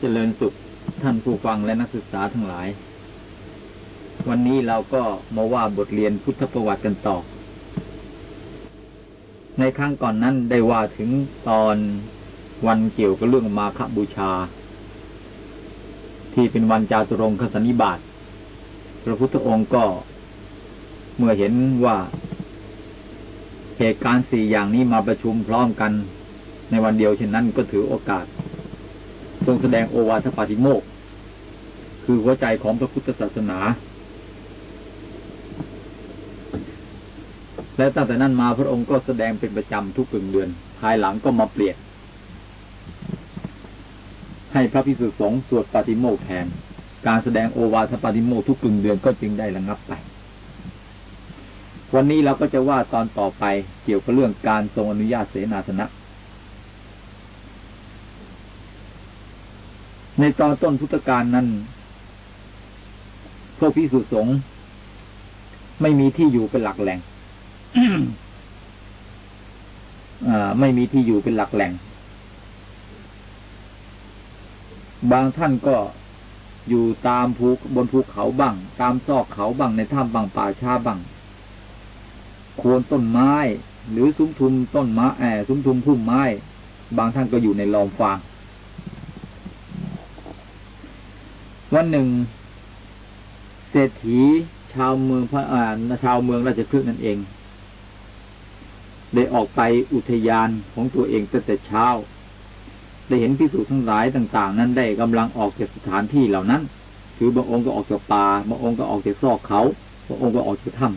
เจริญสุขท่านผู้ฟังและนักศึกษาทั้งหลาย วันนี้เราก็มาว่าบทเรียนพุทธประวัติกันต่อ ในครั้งก่อนนั้นได้ว่าถึงตอนวันเกี่ยวกับเรื่องมาคบูชา ที่เป็นวันจาตุรงคสนิบาตพระพุทธองค์ก็เมื่อเห็นว่าเหตุการณ์สี่อย่างนี้มาประชุมพร้อมกันในวันเดียวเช่นนั้นก็ถือโอกาส ทรงแสดงโอวาทปาติโมก คือหัวใจของพระพุทธศาสนา และตั้งแต่นั้นมาพระองค์ก็แสดงเป็นประจำทุกกึ่งเดือน ภายหลังก็มาเปลี่ยนให้พระพิสุสงฆ์สวดปาติโมกแทน การแสดงโอวาทปาติโมกทุกกึ่งเดือนก็จึงได้ระงับไป วันนี้เราก็จะว่าตอนต่อไปเกี่ยวกับเรื่องการทรงอนุญาตเสนาสนะ ในตอนต้นพุทธกาลนั้นพวกพิสุสงฆ์ไม่มีที่อยู่เป็นหลักแหล่งไม่มีที่อยู่เป็นหลักแหล่ง บางท่านก็อยู่ตามภูบนภูเขาบ้าง ตามซอกเขาบ้างในถ้ำบางป่าช้าบ้างโคนต้นไม้ หรือซุ้มทุมต้นไม้แอซุ้มทุมพุ่มไม้ บางท่านก็อยู่ในลอมฟาง วันหนึ่ง เศรษฐีชาวเมืองพระอ่าชาวเมืองราชพฤกษ์นั่นเอง ได้ออกไปอุทยานของตัวเองตั้งแต่เช้า ได้เห็นพิสูจน์ทั้งหลายต่าง ๆ นั้นได้กำลังออกจากสถานที่เหล่านั้น คือบางองค์ก็ออกจากป่าบางองค์ก็ออกจากซอกเขาบางองค์ก็ออกจากถ้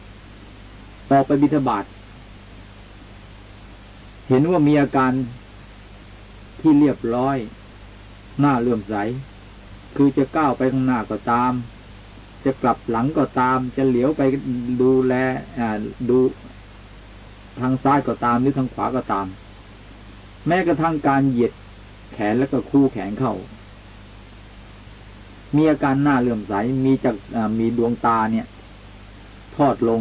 ำออกไปบิณฑบาตเห็นว่ามีอาการที่เรียบร้อยหน้าเลื่อมใส คือจะก้าวไปข้างหน้าก็ตาม จะกลับหลังก็ตาม จะเหลียวไปดูแลดูทางซ้ายก็ตามหรือทางขวาก็ตาม แม้กระทั่งการเหยียดแขนแล้วก็คู่แขนเข้า มีอาการหน้าเลื่อมใสมีจากมีดวงตาเนี่ย ทอดลง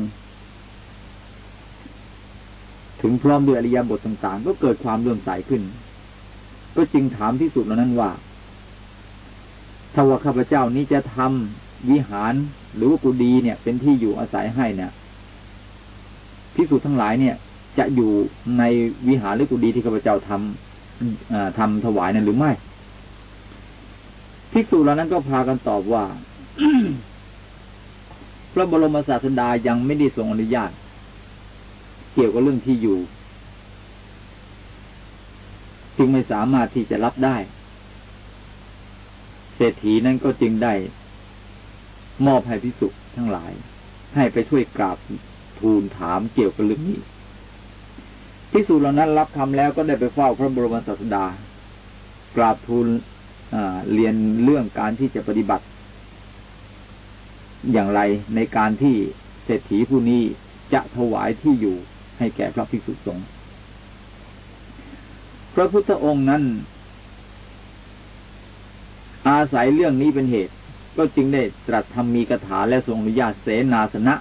ถึงพร้อมด้วยอริยบทต่างๆ ก็เกิดความเลื่อมใสขึ้น ก็จึงถามที่สุดแล้วนั้นว่า ถ้าว่าข้าพเจ้านี้จะทำวิหารหรือว่ากุฏิเนี่ย เป็นที่อยู่อาศัยให้เนี่ยพิสูจน์ทั้งหลายเนี่ย จะอยู่ในวิหารหรือกุฏิที่ข้าพเจ้าทำทำถวายนั้นหรือไม่ภิกษุเหล่านั้นก็พากันตอบว่า พระบรมศาสดายังไม่ได้ทรงอนุญาต เกี่ยวกับเรื่องที่อยู่ จึงไม่สามารถที่จะรับได้ เศรษฐีนั้นก็จึงได้ มอบให้พิสุทั้งหลาย ให้ไปช่วยกราบทูลถามเกี่ยวกับเรื่องนี้พิสุเหล่านั้นรับคำแล้วก็ได้ไปเฝ้าพระบรมศาสดา กราบทูลเรียนเรื่องการที่จะปฏิบัติ อย่างไรในการที่เศรษฐีผู้นี้จะถวายที่อยู่ให้แก่พระภิกษุสงฆ์พระพุทธองค์นั้น อาศัยเรื่องนี้เป็นเหตุ ก็จึงได้ตรัสทำมีคาถาและทรงอนุญาตเสนาสนะ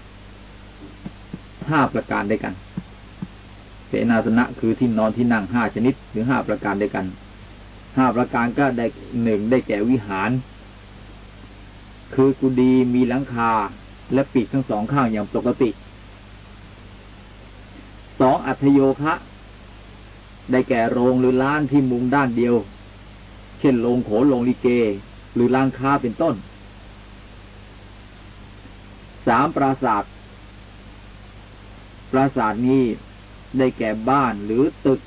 ห้าประการด้วยกัน เสนาสนะคือที่นอนที่นั่งห้าชนิดหรือห้าประการด้วยกันห้าประการก็ได้หนึ่งได้แก่วิหาร คือกุดีมีหลังคาและปีกทั้งสองข้างอย่างปกติสองอัธโยคะ ได้แก่โรงหรือล้านที่มุงด้านเดียว เช่นโรงโขนโรงลิเก หรือร้านค้าเป็นต้น สามปราสาทปราสาทนี้ได้แก่บ้านหรือตึก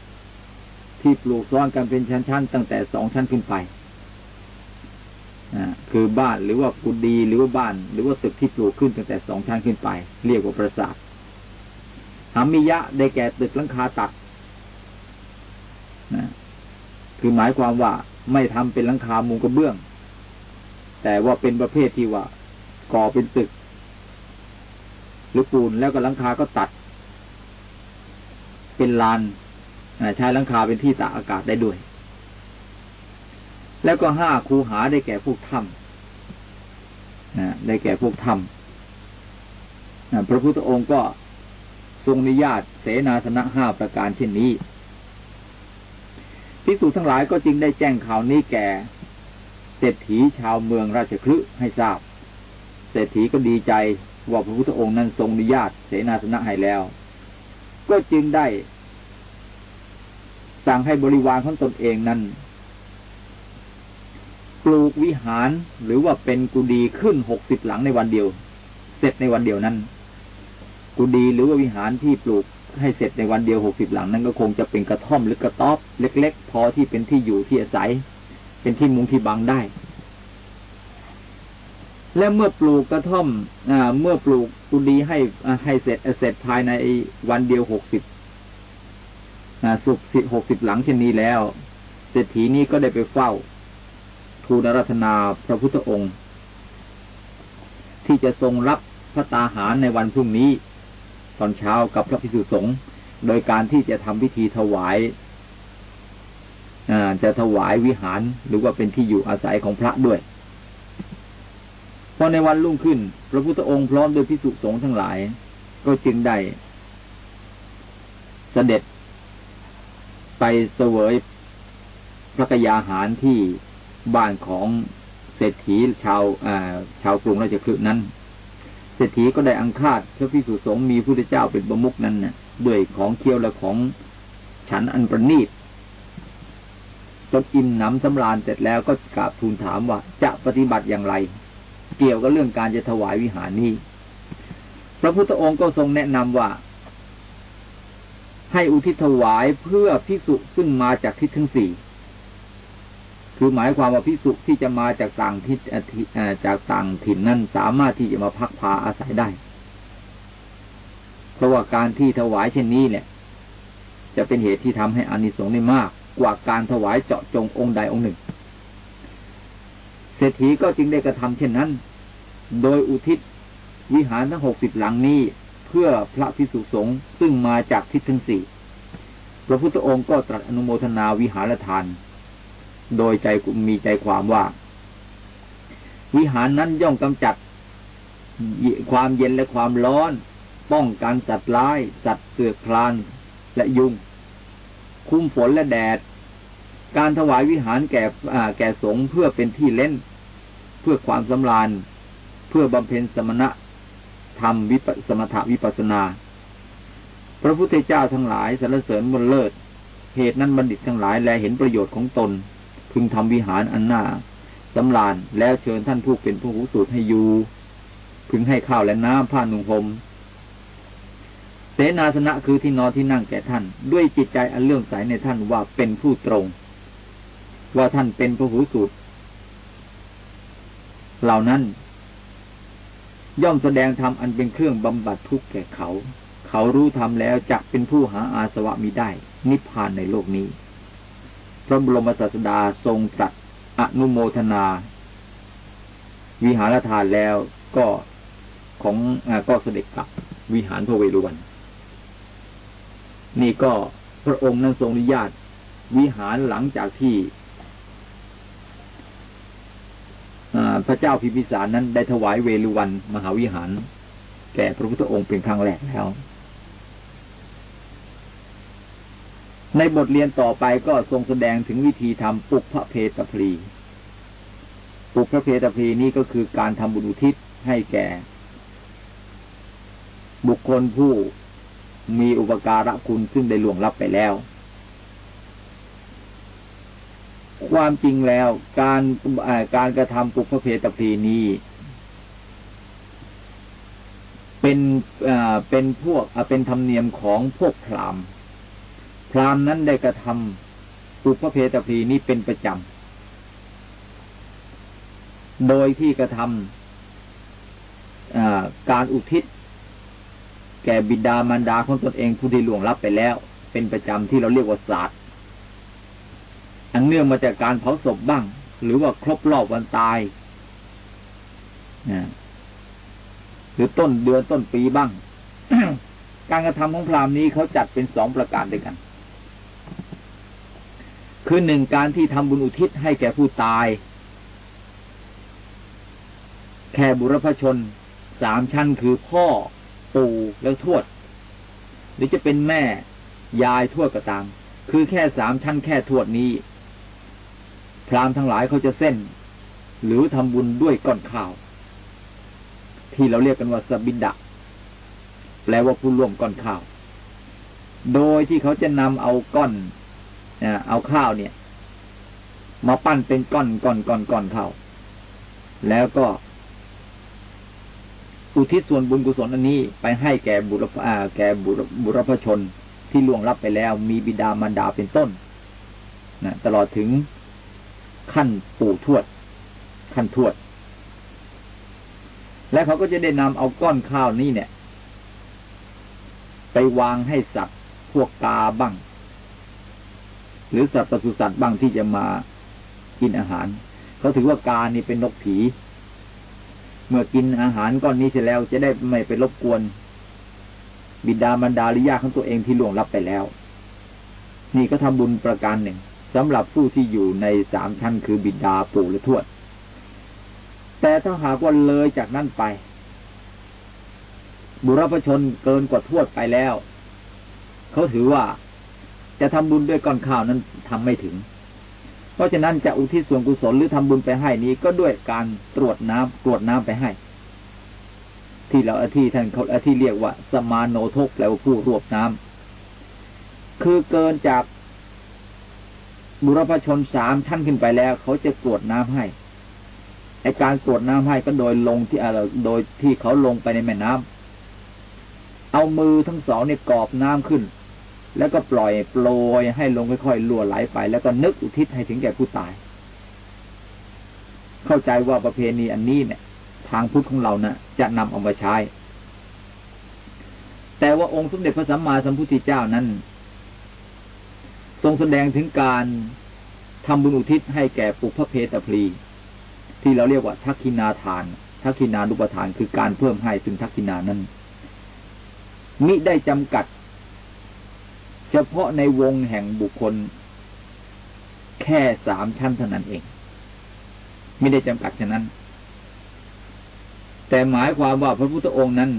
ที่ปลูกซ้อนกันเป็นชั้นๆ ตั้งแต่สองชั้นขึ้นไปคือบ้านหรือว่ากุฏิหรือว่าบ้าน หรือว่าตึกที่ปลูกขึ้นตั้งแต่สองชั้นขึ้นไป เรียกว่าปราสาทหามิยะได้แก่ตึกลังคาตัดนะคือหมายความว่า ไม่ทำเป็นหลังคามุงกระเบื้อง แต่ว่าเป็นประเภทที่ว่า ก่อเป็นตึก หรือปูนแล้วก็หลังคาก็ตัด เป็นลานใช้หลังคาเป็นที่ตากอากาศได้ด้วย แล้วก็ห้าคูหาได้แก่พวกถ้ำได้แก่พวกถ้ำพระพุทธองค์ก็ทรงนิยาตเสนาสนะห้าประการเช่นนี้ ภิกษุทั้งหลายก็จึงได้แจ้งข่าวนี้แก่เศรษฐีชาวเมืองราชคลึให้ทราบ เศรษฐีก็ดีใจว่าพระพุทธองค์นั้นทรงอนุญาตเสนาสนะให้แล้ว ก็จึงได้ สั่งให้บริวารของตนเองนั้นปลูกวิหารหรือว่าเป็นกุดีขึ้นหกสิบหลังในวันเดียว เสร็จในวันเดียวนั้น กุดีหรือว่าวิหารที่ปลูก ให้เสร็จในวันเดียวหกสิบหลังนั้นก็คงจะเป็นกระท่อมหรือกระต๊อบ เล็ก ๆ พอที่เป็นที่อยู่ที่อาศัย เป็นที่มุงที่บังได้ และเมื่อปลูกกระท่อมอเมื่อปลูกตุดีให้ให้เสร็จเสร็จภายในวันเดียวหกสิบสุกสิบหกสิบหลังเช่นนี้แล้วเศรษฐีนี้ก็ได้ไปเฝ้า ทูลรัตนาพระพุทธองค์ ที่จะทรงรับพระตาหารในวันพรุ่งนี้ ตอนเช้ากับพระภิกษุสงฆ์โดยการที่จะทำพิธีถวายจะถวายวิหารหรือว่าเป็นที่อยู่อาศัยของพระด้วยพอในวันรุ่งขึ้น พระพุทธองค์พร้อมด้วยภิกษุสงฆ์ทั้งหลาย ก็จึงได้เสด็จไปเสวยพระกยาหารที่บ้านของเศรษฐีชาวชาวกรุงราชคฤห์นั้น เศรษฐีก็ได้อังคาดพระพิสุสงฆ์มีพุทธเจ้าเป็นบมุกนั้นนะ่ะด้วยของเคี้ยวและของฉันอันประณีตจนอิ่มหนำสำราญเสร็จแล้วก็กราบทูลถามว่าจะปฏิบัติอย่างไร เกี่ยวกับเรื่องการจะถวายวิหารนี้ พระพุทธองค์ก็ทรงแนะนำว่า ให้อุทิศถวายเพื่อพิสุซึ่งมาจากทิศทั้งสี่ คือหมายความว่าพิสุที่จะมาจากต่างทิศจากต่างถิ่นนั้นสามารถที่จะมาพักพาอาศัยได้ เพราะว่าการที่ถวายเช่นนี้เนี่ย จะเป็นเหตุที่ทำให้อานิสงส์ได้มาก กว่าการถวายเจาะจงองค์ใดองค์หนึ่ง เศรษฐีก็จึงได้กระทำเช่นนั้น โดยอุทิศวิหารทั้งหกสิบหลังนี้เพื่อพระพิสุสงฆ์ซึ่งมาจากทิศทั้งสี่พระพุทธองค์ก็ตรัสอนุโมทนาวิหารทาน โดยใจมีใจความว่า วิหารนั้นย่อมกำจัดความเย็นและความร้อน ป้องกันสัตว์ร้าย สัตว์เสือคลานและยุง คุ้มฝนและแดด การถวายวิหารแก่แก่สงฆ์เพื่อเป็นที่เล่น เพื่อความสำราญ เพื่อบำเพ็ญสมณะธรรมวิปสมถวิปัสนา พระพุทธเจ้าทั้งหลายสรรเสริญบนเลิศ เหตุนั้นบัณฑิตทั้งหลายแลเห็นประโยชน์ของตน พึงทำวิหารอันหน้าสำลานแล้วเชิญท่านผู้เป็นผู้หูสูตรให้อยู่ พึงให้ข้าวและน้ำผ้านุ่งห่มเสนาสนะคือที่นอนที่นั่งแก่ท่าน ด้วยจิตใจอันเลื่อมใสในท่านว่าเป็นผู้ตรง ว่าท่านเป็นผู้หูสูตรเหล่านั้น ย่อมแสดงธรรมอันเป็นเครื่องบำบัดทุกข์แก่เขา เขารู้ธรรมแล้วจะเป็นผู้หาอาสวะมีได้ นิพพานในโลกนี้ ระบรมศาสดาทรงตรัสอนุโมทนา วิหารทานแล้วก็ของอก็เสด็จกลับวิหารพระเวรุวัน นี่ก็พระองค์นั้นทรงอนุญาต วิหารหลังจากที่พระเจ้าพิมพิสารนั้นได้ถวายเวรุวันมหาวิหาร แก่พระพุทธองค์เป็นครั้งแรกแล้ว ในบทเรียนต่อไปก็ทรงแสดงถึงวิธีทำปุกพระเพตพลีปุกพระเพตพลีนี้ก็คือการทำบุญอุทิศให้แก่ บุคคลผู้มีอุปการะคุณซึ่งได้ล่วงลับไปแล้ว ความจริงแล้วการการกระทำปุกพระเพตพลีนี้ เป็นเป็นพวกเป็นธรรมเนียมของพวกพราหมณ์ พรามนั้นได้กระทำปุพเพตพีนี้เป็นประจำ โดยที่กระทำการอุทิศ แก่บิดามารดาของตนเองผู้ที่ล่วงลับไปแล้ว เป็นประจำที่เราเรียกว่าศาสตร์ อันเนื่องมาจากการเผาศพบ้าง หรือว่าครบรอบวันตายหรือต้นเดือนต้นปีบ้าง การกระทำของพรามนี้เขาจัดเป็นสองประการด้วยกัน คือหนึ่งการที่ทำบุญอุทิศให้แก่ผู้ตาย แค่บุรพชนสามชั้นคือพ่อ ปู่แล้วทวด หรือจะเป็นแม่ ยายทวดก็ตาม คือแค่สามชั้นแค่ทวดนี้ พราหมณ์ทั้งหลายเขาจะเส้น หรือทำบุญด้วยก้อนข้าว ที่เราเรียกกันว่าสบิดะแปลว่าผู้ร่วมก้อนข้าว โดยที่เขาจะนำเอาก้อน เอาข้าวเนี่ย มาปั้นเป็นก้อนก้อนก้อนก้อนข้าวแล้วก็ อุทิศส่วนบุญกุศลอันนี้ ไปให้แก่บุรพาแก่บุรบุรพชนที่ล่วงลับไปแล้ว มีบิดามารดาเป็นต้นนะตลอดถึงขั้นปู่ทวด ขั้นทวด และเขาก็จะได้นำเอาก้อนข้าวนี้เนี่ย ไปวางให้สัตว์พวกกาบ้าง หรือสัตว์ปศุสัตว์บ้างที่จะมากินอาหาร เขาถือว่ากานี่เป็นนกผี เมื่อกินอาหารก้อนนี้เสร็จแล้วจะได้ไม่ไปรบกวน บิดามารดาหรือยาติของตัวเองที่ล่วงลับไปแล้ว นี่ก็ทำบุญประการหนึ่งสำหรับผู้ที่อยู่ในสามชั้นคือบิดาปู่และทวด แต่ถ้าหากว่าเลยจากนั้นไป บุรพชนเกินกว่าทวดไปแล้ว เขาถือว่า จะทำบุญด้วยก้อนข้าวนั้นทำไม่ถึง เพราะฉะนั้นจะอุทิศส่วนกุศลหรือทำบุญไปให้นี้ก็ด้วยการตรวจน้ำตรวจน้ำไปให้ ที่เราอธิท่านเขาอธิเรียกว่า สมาโนทกแปลว่าผู้รวบน้ำคือเกินจากบุรพชนสามท่านขึ้นไปแล้ว เขาจะกรวดน้ำให้ไอการกรวดน้ำให้ก็โดยลงที่อะไรโดยที่เขาลงไปในแม่น้ำเอามือทั้งสองเนี่ยกอบน้ำขึ้น แล้วก็ปล่อยโปรยให้ลงค่อยๆล่วไหลไป แล้วก็นึกอุทิศให้ถึงแก่ผู้ตาย เข้าใจว่าประเพณีอันนี้เนี่ย ทางพุทธของเรานะ่ะ จะนำเอามาใช้ แต่ว่าองค์สมเด็จพระสัมมาสัมพุทธเจ้านั้น ทรงแสดงถึงการทำบุญอุทิศให้แก่ปุพเพตพลีที่เราเรียกว่าทักขินาทานทักขินานุปทานคือการเพิ่มให้ถึงทักขินานั้นมิได้จำกัด เฉพาะในวงแห่งบุคคล แค่สามชั้นเท่านั้นเอง ไม่ได้จำกัดฉะนั้น แต่หมายความว่าพระพุทธองค์นั้น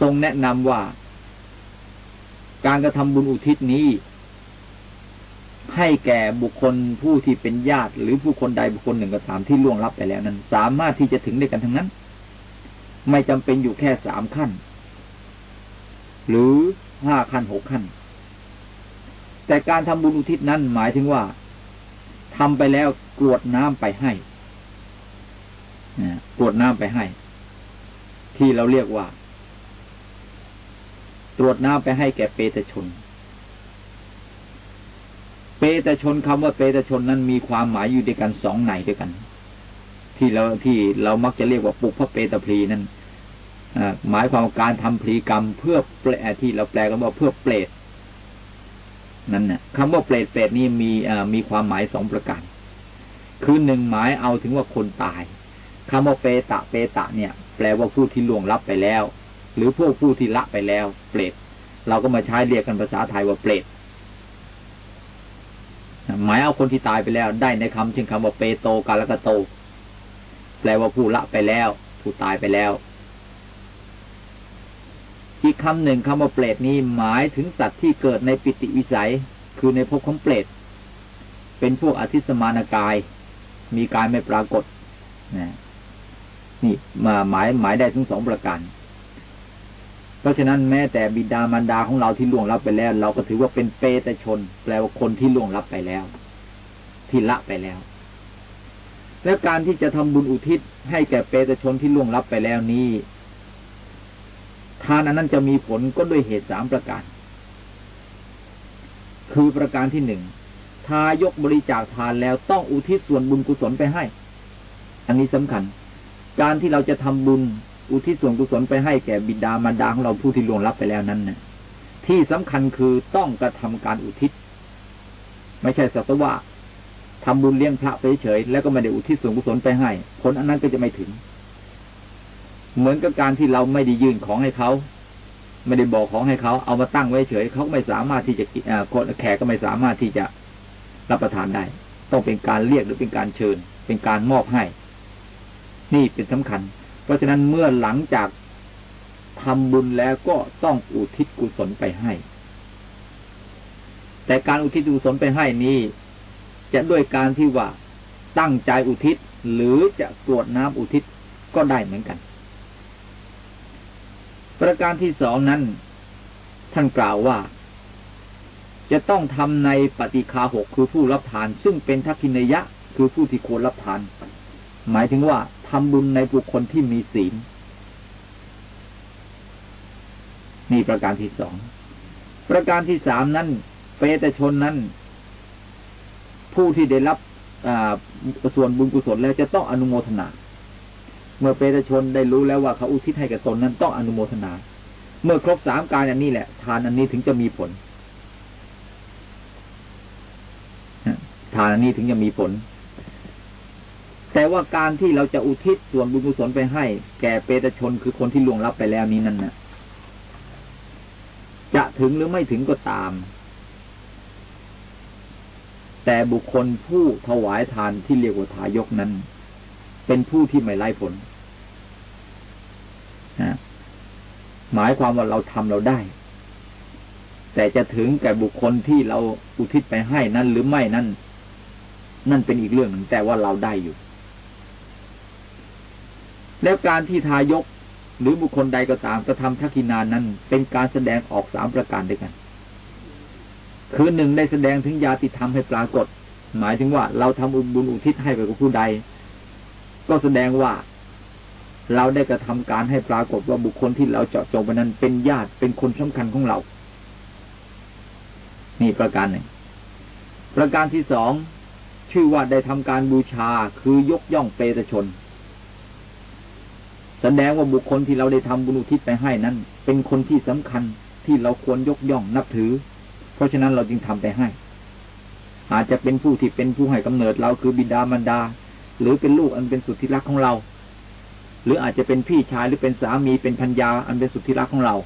ทรงแนะนำว่า การกระทำบุญอุทิศนี้ ให้แก่บุคคลผู้ที่เป็นญาติ หรือผู้คนใดบุคคลหนึ่งก็ตามที่ล่วงลับไปแล้วนั้น สามารถที่จะถึงได้กันทั้งนั้น ไม่จำเป็นอยู่แค่สามขั้น หรือห้าขั้นหกขั้น แต่การทำบุญอุทิศนั้นหมายถึงว่าทำไปแล้วกรวดน้ำไปให้กรวดน้ำไปให้ ที่เราเรียกว่า ตรวจน้ำไปให้แก่เปตชน เปตชนคำว่าเปตชนนั้นมีความหมายอยู่ด้วยกันสองในด้วยกัน ที่เราที่เรามักจะเรียกว่าปุพระเปตพลีนั้น หมายความการทำพลีกรรมเพื่อแปลที่เราแปลกันว่าเพื่อเปรตนั่นน่ะคำว่าเปรตเปรตนี่มีมีความหมายสองประการ คือหนึ่งหมายเอาถึงว่าคนตายคำว่าเปตะเปตะ เนี่ย แปลว่าผู้ที่ล่วงลับไปแล้ว หรือพวกผู้ที่ละไปแล้ว เปรตเราก็มาใช้เรียกกันภาษาไทยว่าเปรตหมายเอาคนที่ตายไปแล้ว ได้ในคำเช่นคำว่าเปโตกาลกโต แปลว่าผู้ละไปแล้ว ผู้ตายไปแล้ว อีกคำหนึ่งคำว่าเปรตนี้หมายถึงสัตว์ที่เกิดในปิติวิสัย คือในภพของเปรต เป็นพวกอธิสมานกาย มีกายไม่ปรากฏนะนี่มาหมายหมายได้ทั้งสองประการ เพราะฉะนั้นแม้แต่บิดามารดาของเราที่ล่วงลับไปแล้ว เราก็ถือว่าเป็นเปตชน แปลว่าคนที่ล่วงลับไปแล้ว ที่ละไปแล้ว แล้วการที่จะทำบุญอุทิศให้แก่เปตชนที่ล่วงลับไปแล้วนี้ ทานอันนั้นจะมีผลก็ด้วยเหตุสามประการ คือประการที่หนึ่งทายกบริจาคทานแล้วต้องอุทิศส่วนบุญกุศลไปให้ อันนี้สำคัญ การที่เราจะทำบุญอุทิศส่วนกุศลไปให้แก่บิดามารดาของเราผู้ที่ล่วงลับไปแล้วนั้นนะที่สำคัญคือต้องกระทำการอุทิศ ไม่ใช่สัตว่าทำบุญเลี้ยงพระไปเฉยแล้วก็ไม่ได้อุทิศส่วนกุศลไปให้ ผลอันนั้นก็จะไม่ถึง เหมือนกับการที่เราไม่ได้ยื่นของให้เขาไม่ได้บอกของให้เขาเอามาตั้งไว้เฉยเขาไม่สามารถที่จะคนแขกก็ไม่สามารถที่จะรับประทานได้ ต้องเป็นการเรียกหรือเป็นการเชิญ เป็นการมอบให้ นี่เป็นสำคัญ เพราะฉะนั้นเมื่อหลังจากททำบุญแล้วก็ต้องอุทิศกุศลไปให้ แต่การอุทิศกุศลไปให้นี้ จะด้วยการที่ว่าตั้งใจอุทิศหรือจะกรวดน้ำอุทิศก็ได้เหมือนกัน ประการที่สองนั้น ท่านกล่าวว่า จะต้องทำในปฏิคาหกคือผู้รับทาน ซึ่งเป็นทักษินยะคือผู้ที่ควรรับทาน หมายถึงว่าทำบุญในบุคคลที่มีศีลนี่ประการที่สอง ประการที่สามนั้นเปตชนนั้น ผู้ที่ได้รับส่วนบุญกุศลแล้วจะต้องอนุโมทนา เมื่อเปตชนได้รู้แล้วว่าเขาอุทิศให้กับตนนั้นต้องอนุโมทนา เมื่อครบสามการอันนี้แหละ ทานอันนี้ถึงจะมีผลทานอันนี้ถึงจะมีผล แต่ว่าการที่เราจะอุทิศส่วนบุญกุศลไปให้ แก่เปตชนคือคนที่ล่วงลับไปแล้วนี้นั่นนะจะถึงหรือไม่ถึงก็ตาม แต่บุคคลผู้ถวายทานที่เรียกว่าทายกนั้น เป็นผู้ที่ไม่ไร้ผลหมายความว่าเราทำเราได้ แต่จะถึงแก่บุคคลที่เราอุทิศไปให้นั้นหรือไม่นั้นนั่นเป็นอีกเรื่องหนึ่งแต่ว่าเราได้อยู่ แล้วการที่ทายกหรือบุคคลใดก็ตามกระทำทักษินานั้น เป็นการแสดงออกสามประการด้วยกัน คือหนึ่งได้แสดงถึงญาติธรรมให้ปรากฏ หมายถึงว่าเราทำอุบุญอุทิศให้ไปกับผู้ใด ก็แสดงว่าเราได้กระทำการให้ปรากฏว่าบุคคลที่เราเจาะจงไปนั้นเป็นญาติเป็นคนสำคัญของเรา นี่ประการหนึ่ง ประการที่สองชื่อว่าได้ทำการบูชาคือยกย่องเปตชน แสดงว่าบุคคลที่เราได้ทำบุญอุทิศไปให้นั้น เป็นคนที่สำคัญที่เราควรยกย่องนับถือ เพราะฉะนั้นเราจึงทำไปให้ อาจจะเป็นผู้ที่เป็นผู้ให้กำเนิดเราคือบิดามารดา หรือเป็นลูกอันเป็นสุดที่รักของเรา หรืออาจจะเป็นพี่ชายหรือเป็นสามีเป็นพัญญาอันเป็นสุดที่รักของเรา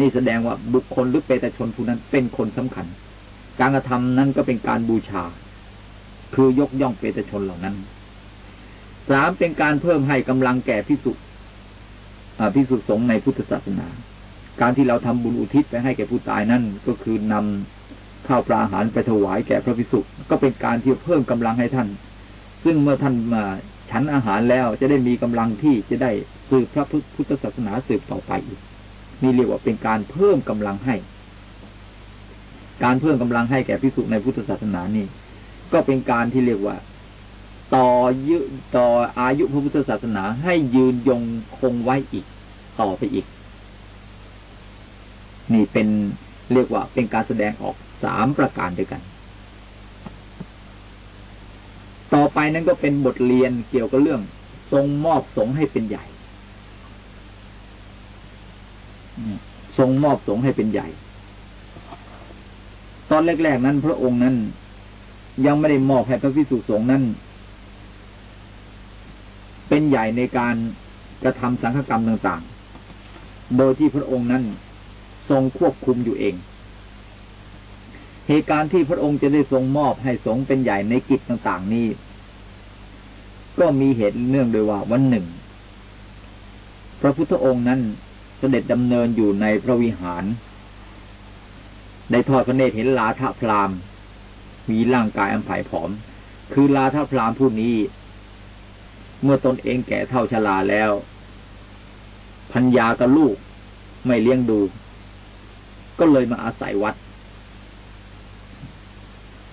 นี่แสดงว่าบุคคลหรือเปตชนผู้นั้นเป็นคนสำคัญ การกระทำนั้นก็เป็นการบูชา คือยกย่องเปตชนเหล่านั้นสามเป็นการเพิ่มให้กำลังแก่พิสุพิสุสงในพุทธศาสนา การที่เราทำบุญอุทิศไปให้แก่ผู้ตายนั่นก็คือนำข้าวปลาอาหารไปถวายแก่พระพิสุก็เป็นการที่เพิ่มกำลังให้ท่าน ซึ่งเมื่อท่านมาฉันอาหารแล้วจะได้มีกำลังที่จะได้สืบพระพุทธศาสนาสืบต่อไปอีกนี่เรียกว่าเป็นการเพิ่มกำลังให้ การเพิ่มกำลังให้แก่พิสุในพุทธศาสนานี่ ก็เป็นการที่เรียกว่า ต่อยุต่ออายุพระพุทธศาสนาให้ยืนยงคงไว้อีก ต่อไปอีก นี่เป็นเรียกว่าเป็นการแสดงออกสามประการด้วยกัน ต่อไปนั้นก็เป็นบทเรียนเกี่ยวกับเรื่อง ทรงมอบสงให้เป็นใหญ่ทรงมอบสงให้เป็นใหญ่ ตอนแรกๆนั้น พระองค์นั้น ยังไม่ได้มอบให้พระพิสุสงฆ์นั้น เป็นใหญ่ในการกระทำสังฆกรรมต่างๆ โดยที่พระองค์นั้น ทรงควบคุมอยู่เอง เหตุการณ์ที่พระองค์จะได้ทรงมอบให้สงเป็นใหญ่ในกิจต่าง ๆ นี้ ก็มีเหตุเนื่องโดยว่าวันหนึ่ง พระพุทธองค์นั้นเสด็จดำเนินอยู่ในพระวิหาร ได้ทอดพระเนตรเห็นลาทพราม มีร่างกายอันผายผอม คือลาทพรามผู้นี้ เมื่อตนเองแก่เท่าชราแล้วพัญญากับลูกไม่เลี้ยงดู ก็เลยมาอาศัยวัด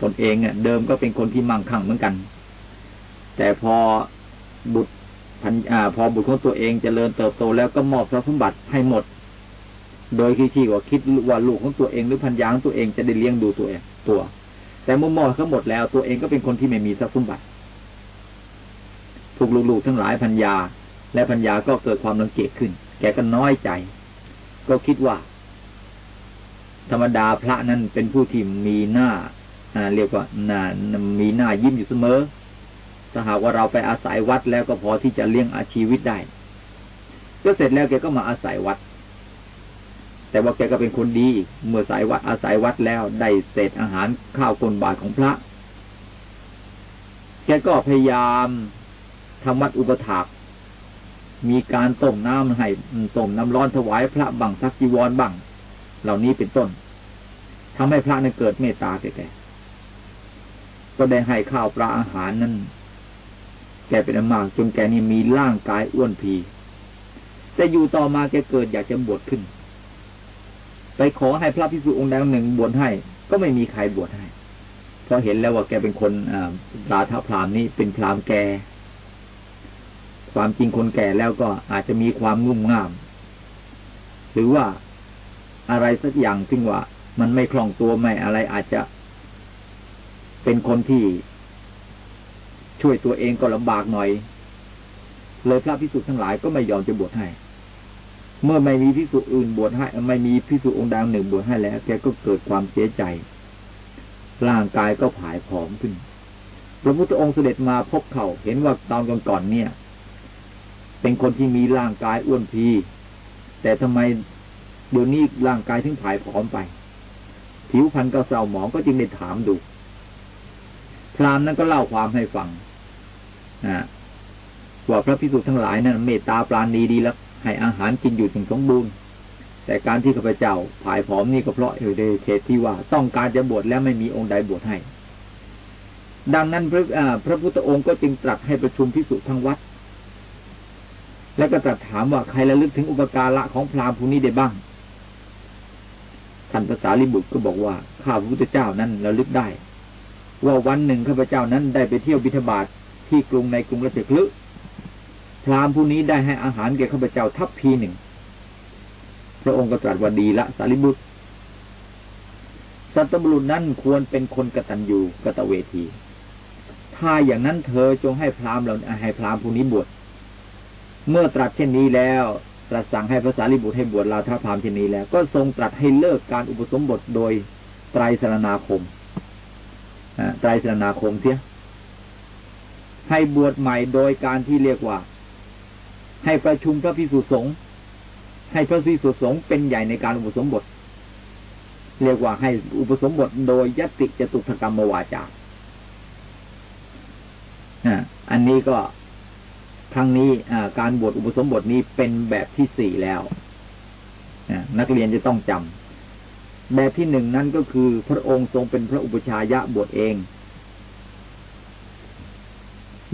ตนเองเนี่ยเดิมก็เป็นคนที่มั่งคั่งเหมือนกัน แต่พอบุตรพันอ่า พอบุตรของตัวเองจเจริญเติบโตแล้วก็มอบทรัพย์สมบัติให้หมด โดยที่ที่ว่าคิดว่าลูกของตัวเองหรือพันยางตัวเองจะได้เลี้ยงดูตัวเองตัว แต่เมื่อมอบเขาหมดแล้วตัวเองก็เป็นคนที่ไม่มีทรัพย์สมบัติถูกลูกๆทั้งหลายพัญญาและพัญญาก็เกิดความรังเกียจขึ้น แกก็น้อยใจ ก็คิดว่า ธรรมดาพระนั้นเป็นผู้ที่มีหน้า เรียกว่านามีหน้ายิ้มอยู่เสมอ ถ้าหากว่าเราไปอาศัยวัดแล้วก็พอที่จะเลี้ยงอาชีวิตได้ก็เสร็จแล้วแกก็มาอาศัยวัด แต่ว่าแกก็เป็นคนดี เมื่อสายวัดอาศัยวัดแล้วได้เศษอาหารข้าวกลบาทของพระ แกก็พยายามทำวัดอุปถากมีการต้มน้ำให้ต้มน้ำร้อนถวายพระบังสักจีวรบังเหล่านี้เป็นต้นทำให้พระนั้นเกิดเมตตาแก่ ก็ได้ให้ข้าวปลาอาหารนั้น แกเป็นอมากจนแกนี่มีร่างกายอ้วนพีแต่อยู่ต่อมาแกเกิดอยากจะบวชขึ้น ไปขอให้พระพิสุองค์ใดองค์หนึ่งบวชให้ ก็ไม่มีใครบวชให้เพราะเห็นแล้วว่าแกเป็นคนราธาพรามนี้เป็นพรามแก ความจริงคนแก่แล้วก็อาจจะมีความงุ่มง่าม หรือว่าอะไรสักอย่างซึ่งว่า มันไม่คล่องตัวไม่อะไรอาจจะ เป็นคนที่ช่วยตัวเองก็ลำบากหน่อย เลยพระพิสุทั้งหลายก็ไม่ยอมจะบวชให้ เมื่อไม่มีพิสุอื่นบวชให้ ไม่มีพิสุองค์ใดหนึ่งบวชให้แล้วแกก็เกิดความเสียใจ ร่างกายก็ผายผอมขึ้น พระพุทธองค์เสด็จมาพบเขาเห็นว่าตอนก่อนๆเนี่ย เป็นคนที่มีร่างกายอ้วนพี แต่ทำไมเดี๋ยวนี้ร่างกายถึงผายผอมไป ผิวพรรณก็เศร้าหมองก็จึงได้ถามดู พราหมณ์นั้นก็เล่าความให้ฟังว่าพระพิสุทั้งหลายนั้นเมตตาปราณีดีแล้วให้อาหารกินอยู่ถึงสมบูรณ์ แต่การที่ข้าพเจ้าผายผอมนี่ก็เพราะเหตุที่ว่าต้องการจะบวชแล้วไม่มีองค์ใดบวชให้ ดังนั้นพระพระพุทธองค์ก็จึงตรัสให้ประชุมพิสุทั้งวัด แล้วก็ตรัสถามว่าใครระลึกถึงอุปการะของพราหมณ์ผู้นี้ได้บ้างท่านภาษาลิบุตรก็บอกว่าข้าพระพุทธเจ้านั้นระลึกได้ ว่าวันหนึ่งข้าพเจ้านั้นได้ไปเที่ยวบิทบาทที่กรุงในกรุงราชคลึพราหมณ์ผู้นี้ได้ให้อาหารแก่ข้าพเจ้าทัพพีหนึ่ง พระองค์ก็ตรัสว่าดีละสารีบุตร สัตบุรุษนั้นควรเป็นคนกตัญญูกตเวที ถ้าอย่างนั้นเธอจงให้พราหมณ์เราให้พราหมณ์ผู้นี้บวช เมื่อตรัสเช่นนี้แล้วตรัสสั่งให้พระสารีบุตรให้บวชลาทพราหมณ์เช่นนี้แล้ว ก็ทรงตรัสให้เลิกการอุปสมบทโดยไตรสรณาคม ไตรสนาคมเสีย ให้บวชใหม่โดยการที่เรียกว่า ให้ประชุมพระพิสุสงฆ์ให้พระพิสุสงฆ์เป็นใหญ่ในการอุปสมบท เรียกว่าให้อุปสมบทโดยยติจตุถกรรมวาจาอันนี้ก็ครั้งนี้การบวชอุปสมบทนี้เป็นแบบที่สี่แล้วนักเรียนจะต้องจำ แบบที่หนึ่งนั้นก็คือพระองค์ทรงเป็นพระอุปชายะบวชเอง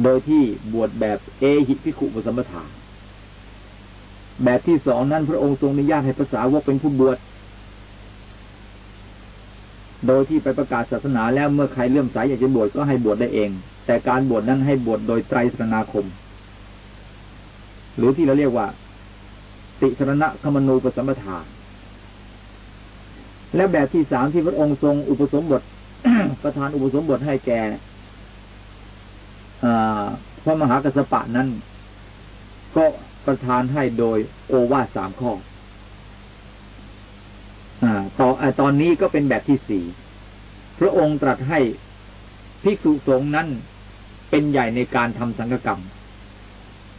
โดยที่บวชแบบเอหิพิขุปสมถาแบบที่สองนั้นพระองค์ทรงอนุญาตให้ภาษาวกเป็นผู้บวช โดยที่ไปประกาศศาสนาแล้วเมื่อใครเลื่อมใสอยากจะบวชก็ให้บวชได้เอง แต่การบวชนั้นให้บวชโดยไตรสรณาคม หรือที่เราเรียกว่า ติสรณะคมนูปสัมถา และแบบที่สามที่พระองค์ทรงอุปสมบทประทานอุปสมบทให้แก่พระมหากระสปะนั้น ก็ประทานให้โดยโอวาสามข้อต่อตอนนี้ก็เป็นแบบที่สี่พระองค์ตรัสให้ภิกษุสงฆ์นั้นเป็นใหญ่ในการทำสังฆกรรม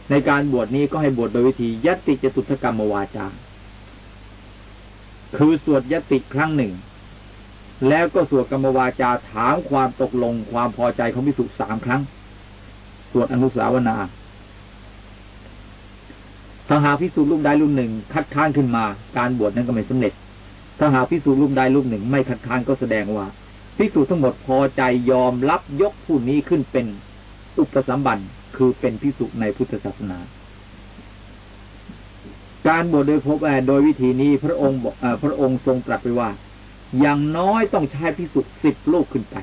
ในการบวชนี้ก็ให้บวชโดยวิธียัตติจตุถกรรมวาจา คือสวดยติครั้งหนึ่ง แล้วก็สวดกรรมวาจาถามความตกลงความพอใจของพิสุสามครั้ง สวดอนุสาวนาถ้าหาพิสูจน์รูปใดรูปหนึ่ง คัดค้านขึ้นมา การบวชนั้นก็ไม่สำเร็จ ถ้าหาพิสูจน์รูปใดรูปหนึ่ง ไม่คัดค้านก็แสดงว่าพิสูจน์ทั้งหมดพอใจยอมรับยกผู้นี้ขึ้นเป็นอุปสัมบันคือเป็นพิสุในพุทธศาสนา การบวชโดยพบโดยวิธีนี้พระองค์พระองค์ทรงตรัสไปว่า อย่างน้อยต้องใช้พิสุสิบลูกขึ้นไป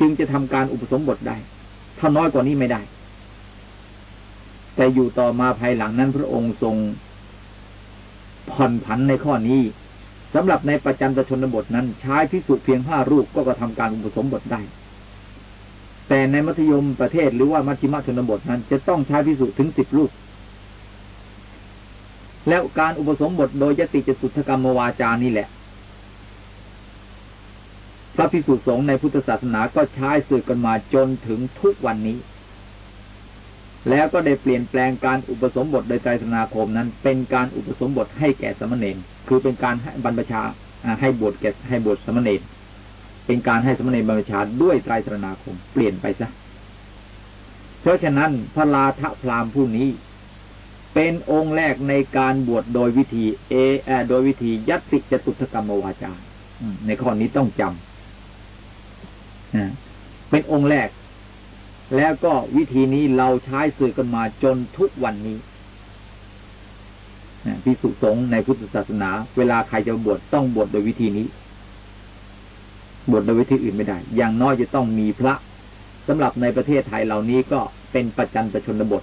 จึงจะทำการอุปสมบทได้ ถ้าน้อยกว่านี้ไม่ได้ แต่อยู่ต่อมาภายหลังนั้น พระองค์ทรงผ่อนผันในข้อนี้สำหรับในประจันตชนบทนั้น ใช้พิสุเพียงห้ารูปก็กระทำการอุปสมบทได้แต่ในมัธยมประเทศหรือว่ามัธยมชนบทนั้น จะต้องใช้พิสุถึงสิบรูป แล้วการอุปสมบทโดยยติจสุทธกรรมวาจานี่แหละ พระพิสุสงฆ์ในพุทธศาสนาก็ใช้สืบกันมาจนถึงทุกวันนี้ แล้วก็ได้เปลี่ยนแปลงการอุปสมบทโดยไตรสนาคมนั้น เป็นการอุปสมบทให้แก่สมณเณรคือเป็นการให้บรรพชาให้บวชแก่ให้บวชสมณเณรเป็นการให้สมณเณรบรรพชาด้วยไตรสนาคม เปลี่ยนไปซะเพราะฉะนั้นพระลาทะพรามผู้นี้ เป็นองค์แรกในการบวชโดยวิธีเอโดยวิธียัตติจตุถกรรมวาจาในข้อนี้ต้องจำเป็นองค์แรก แล้วก็วิธีนี้เราใช้สื่อกันมาจนทุกวันนี้พิสุสงฆ์ในพุทธศาสนา เวลาใครจะบวชต้องบวชโดยวิธีนี้ บวชโดยวิธีอื่นไม่ได้ อย่างน้อยจะต้องมีพระสำหรับในประเทศไทยเหล่านี้ก็เป็นประจันประชนบท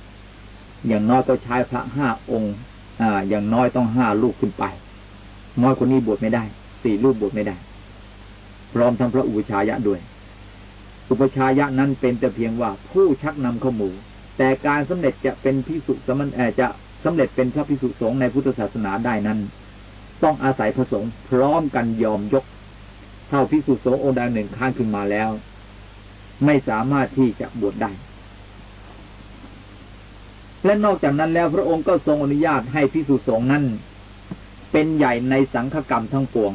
อย่างน้อยก็ใช้พระห้าองค์อ่าอย่างน้อยต้องห้าลูกขึ้นไป น้อยคนนี้บวชไม่ได้ สี่ลูกบวชไม่ได้ พร้อมทั้งพระอุปชายะด้วย อุปชายะนั้นเป็นแต่เพียงว่าผู้ชักนำข้อมูลแต่การสำเร็จจะเป็นพิสุสมันจะสำเร็จเป็นพระพิสุสงฆ์ในพุทธศาสนาได้นั้น ต้องอาศัยพระสงฆ์พร้อมกันยอมยก เท่าพิสุสงฆ์องค์ใดหนึ่งข้างขึ้นมาแล้ว ไม่สามารถที่จะบวชได้ และนอกจากนั้นแล้วพระองค์ก็ทรงอนุญาตให้พิสุสงฆ์นั้นเป็นใหญ่ในสังฆกรรมทั้งปวง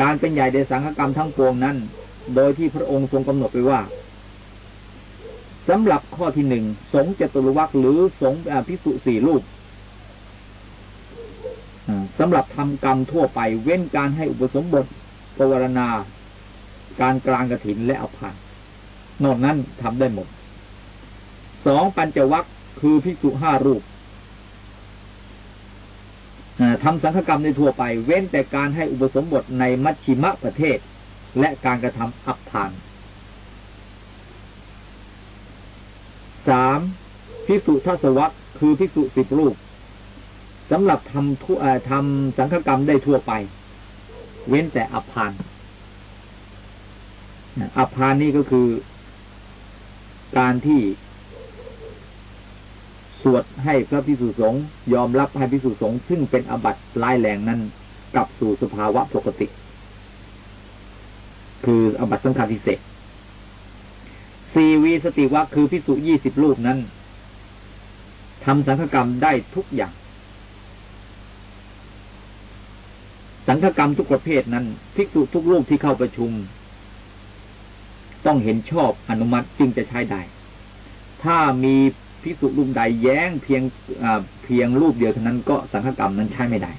การเป็นใหญ่ในสังฆกรรมทั้งปวงนั้น โดยที่พระองค์ทรงกำหนดไว้ว่าสำหรับข้อที่หนึ่งสงจตุรวักหรือสงพิสุสี่รูปสำหรับทำกรรมทั่วไป เว้นการให้อุปสมบทปวารณา การกลางกระถินและอภานนอกนั้นทำได้หมด สองปัญจวัคคือพิสุห้ารูปทำสังฆกรรมในทั่วไป เว้นแต่การให้อุปสมบทในมัชชิมะประเทศ และการกระทำอับทานสามพิสุทัศวัตคือพิสุสิบรูปสำหรับทำทุทำสังฆกรรมได้ทั่วไป เว้นแต่อภานอภานนี่ก็คือ การที่ สวดให้พระพิสุสงฆ์ยอมรับให้พิสุสงฆ์ซึ่งเป็นอบัติร้ายแรงนั้นกลับสู่สภาวะปกติ คืออบัติสังฆาทิเศษสี่วีสติวัคคือพิสุยี่สิบรูปนั้นทำสังฆกรรมได้ทุกอย่าง สังฆกรรมทุกประเภทนั้น ภิกษุทุกรูปที่เข้าประชุม ต้องเห็นชอบอนุมัติจึงจะใช้ได้ ถ้ามี ภิกษุรูปใดแย้งเพียงเพียงรูปเดียวเท่านั้นก็สังฆกรรมนั้นใช้ไม่ได้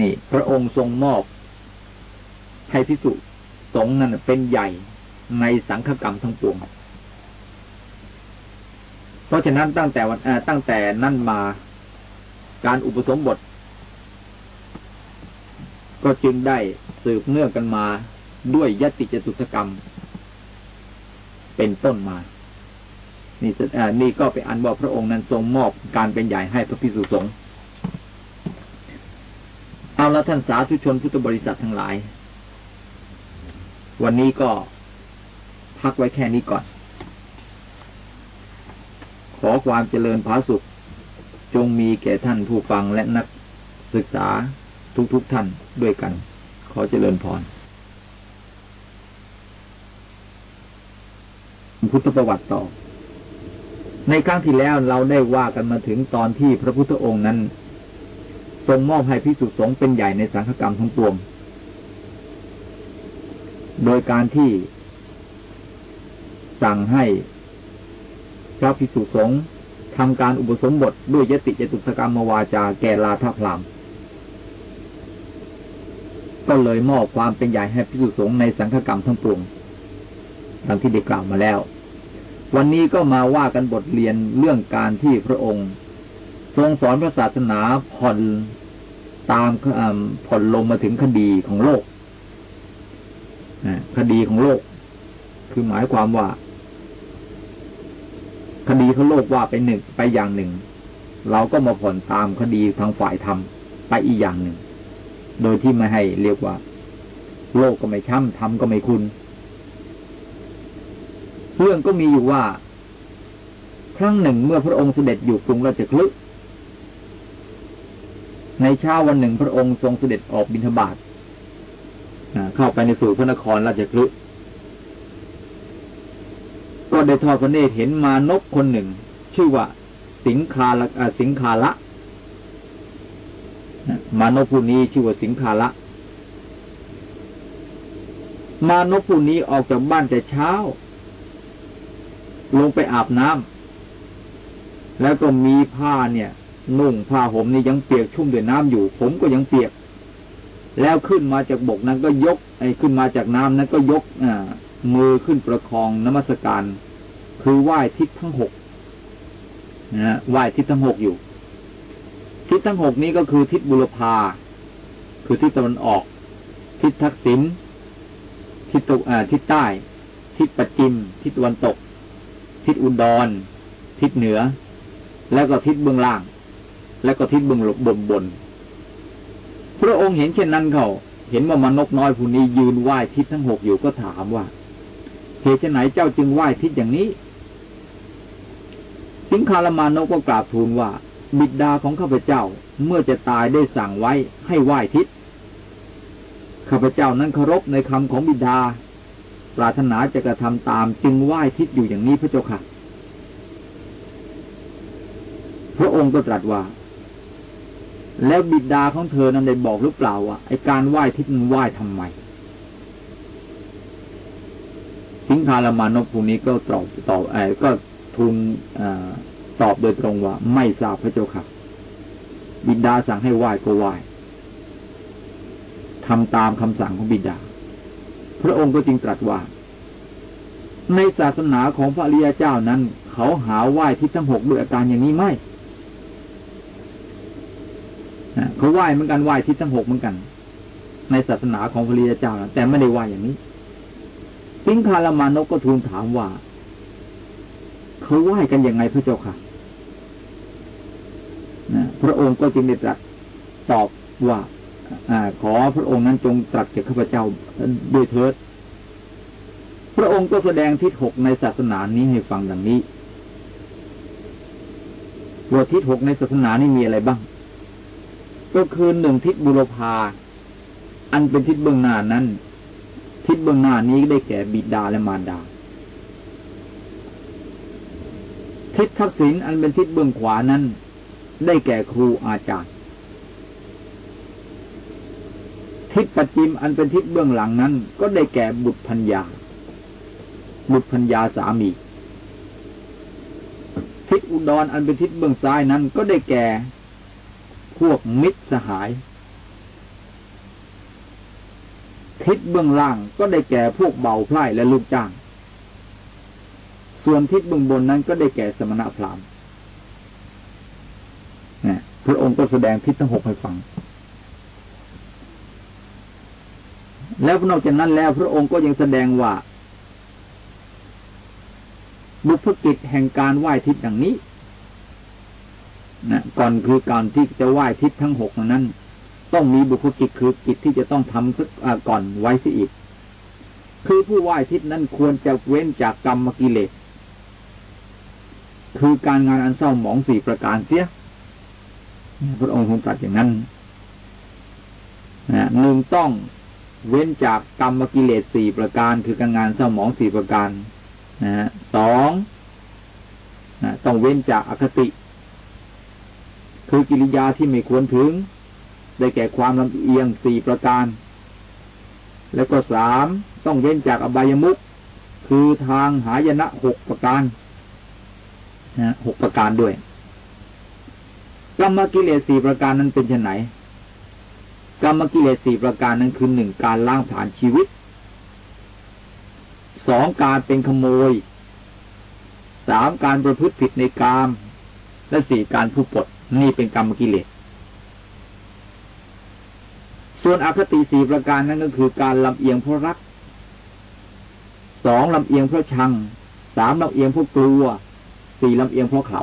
นี่ พระองค์ทรงมอบให้ภิกษุสงฆ์นั้นเป็นใหญ่ในสังฆกรรมทั้งปวง เพราะฉะนั้นตั้งแต่วันตั้งแต่นั่นมาการอุปสมบท ก็จึงได้สืบเนื่องกันมาด้วยยติจตุสกรรม เป็นต้นมา นี่นี่ก็ไปอันว่าพระองค์นั้นทรงมอบการเป็นใหญ่ให้พระพิสุสงฆ์เอาละท่านสาธุชนพุทธบริษัททั้งหลาย วันนี้ก็พักไว้แค่นี้ก่อน ขอความเจริญผาสุข จงมีแก่ท่านผู้ฟังและนักศึกษาทุกๆทท่านด้วยกัน ขอเจริญพรพุทธประวัติต่อ ในครั้งที่แล้วเราได้ว่ากันมาถึงตอนที่พระพุทธองค์นั้น ทรงมอบให้พิสุสงฆ์เป็นใหญ่ในสังฆกรรมทั้งปวง โดยการที่สั่งให้พระภิกษุสงฆ์ทำการอุปสมบทด้วยยติจตุสกรรมวาจาแก่ลาทพรามก็เลยมอบความเป็นใหญ่ให้ภิกษุสงฆ์ในสังฆกรรมทั้งปวงดังที่ได้กล่าวมาแล้ว วันนี้ก็มาว่ากันบทเรียนเรื่องการที่พระองค์ ทรงสอนพระศาสนาผ่อนตามผ่อนลงมาถึงคดีของโลกคดีของโลก คือหมายความว่า คดีเขาโลกว่าไปหนึ่งไปอย่างหนึ่ง เราก็มาผ่อนตามคดีทางฝ่ายธรรมไปอีกอย่างหนึ่ง โดยที่ไม่ให้เรียกว่า โลกก็ไม่ช้ำธรรมก็ไม่คุณ เรื่องก็มีอยู่ว่า ครั้งหนึ่งเมื่อพระองค์เสด็จอยู่กรุงราชคลึในเช้าวันหนึ่งพระองค์ทรงเสด็จออกบิณฑบาตเข้าไปในสู่พระนครราชคลึก็ได้ทอดพระเนตรเห็นมานกคนหนึ่ง ชื่อว่า สิงคาละสิงคาละมานกผู้นี้ชื่อว่าสิงคาละมานกผู้นี้ออกจากบ้านแต่เช้า ลงไปอาบน้ำแล้วก็มีผ้าเนี่ย นุ่งผ้าห่มนี่ยังเปียกชุ่มด้วยน้ำอยู่ ผมก็ยังเปียก แล้วขึ้นมาจากบกนั้นก็ยก ไอ้ขึ้นมาจากน้ำนั้นก็ยกอ่ามือขึ้นประคองนมัสการ คือไหว้ทิศทั้งหกนะไหว้ทิศทั้งหกอยู่ ทิศทั้งหกนี้ก็คือทิศบุรพา คือทิศตะวันออก ทิศทักษิณทิศตกทิศใต้ ทิศปัจจิม ทิศตะวันตก ทิศอุดร ทิศเหนือ แล้วก็ทิศเบื้องล่าง แล้วก็ทิศเบื้องบนบน พระองค์เห็นเช่นนั้นเขาเห็นว่ามานกน้อยผู้นี้ยืนไหว้ทิศทั้งหกอยู่ก็ถามว่าเหตุไหนเจ้าจึงไหว้ทิศอย่างนี้ สิงคารมานกก็กราบทูลว่า บิดาของข้าพเจ้าเมื่อจะตายได้สั่งไว้ให้ไหว้ทิศข้าพเจ้านั้นเคารพในคำของบิดา ปรารถนาจะกระทำตามจึงไหว้ทิศอยู่อย่างนี้พระเจ้าค่ะ พระองค์ก็ตรัสว่า แล้วบิดาของเธอนั้นได้บอกหรือเปล่าว่าไอการไหว้ทิศมันไหว้ทำไมสิงคารมานพภูนี้ก็ตอบตอบไอก็ทูลตอบโดยตรงว่า ไม่ทราบพระเจ้าค่ะ บิดาสั่งให้ไหว้ก็ไหว้ทำตามคำสั่งของบิดา พระองค์ก็จึงตรัสว่า ในศาสนาของพระริยาเจ้านั้น เขาหาไหว้ที่ทั้งหกด้วยอาการอย่างนี้ไม่เขาไหว้เหมือนกันไหว้ทิศทั้งหกเหมือนกัน ในศาสนาของพระริยาเจ้านะแต่ไม่ได้ไหว้อย่างนี้สิงคารมานกก็ทูลถามว่า เขาไหว้กันอยังไงพระเจ้าค่ะพระองค์ก็จึงได้ตรัสตอบว่า ขอพระองค์นั้นจงตรัสแก่ข้าพเจ้าด้วยเถิด พระองค์ก็แสดงทิศหกในศาสนานี้ให้ฟังดังนี้ว่าทิศหกในศาสนานี้มีอะไรบ้าง ก็คือหนึ่งทิศบุรพา อันเป็นทิศเบื้องหน้านั้น ทิศเบื้องหน้านี้ได้แก่บิดาและมารดา ทิศทักษิณอันเป็นทิศเบื้องขวานั้น ได้แก่ครูอาจารย์ ทิศปัจจิมอันเป็นทิศเบื้องหลังนั้น ก็ได้แก่บุตรพัญญา บุตรพัญญาสามี ทิศอุดรอันเป็นทิศเบื้องซ้ายนั้น ก็ได้แก่พวกมิตรสหาย ทิศเบื้องล่างก็ได้แก่พวกเบาไพร่และลูกจ้าง ส่วนทิศเบื้องบนนั้นก็ได้แก่สมณะพราหมณ์พระองค์ก็แสดงทิศทั้งหกให้ฟัง แล้วนอกจากนั้นแล้วพระองค์ก็ยังแสดงว่า บุพกิจแห่งการไหว้ทิศอย่างนี้นะก่อนคือการที่จะไหว้ทิศทั้งหกนั้น ต้องมีบุคกิจคือกิจที่จะต้องทำสักก่อนไว้สิอีก คือผู้ไหว้ทิศนั้นควรจะเว้นจากกรรมกิเลสคือการงานอันเศร้าหมองสี่ประการเสียพระองค์ทรงตรัสอย่างนั้นหนึ่งต้อง เว้นจากกรรมกิเลสสี่ประการ คือการงานเศร้าหมองสี่ประการนะฮะสองต้องเว้นจากอคติ คือกิริยาที่ไม่ควรถึง ได้แก่ความลำเอียงสี่ประการ แล้วก็สามต้องเว้นจากอบายมุขคือทางหายนะหกประการนะหกประการด้วยกรรมกิเลสสี่ประการนั้นเป็นชนไหน กรรมกิเลสสี่ประการนั้นคือหนึ่งการล้างผ่านชีวิตสองการเป็นขโมยสามการประพฤติผิดในกามและสี่การผู้ปดนี่เป็นกรรมกิเลส ส่วนอคติสี่ประการนั้นก็คือการลำเอียงเพราะรักสองลำเอียงเพราะชังสามลำเอียงเพราะกลัวสี่ลำเอียงเพราะเขา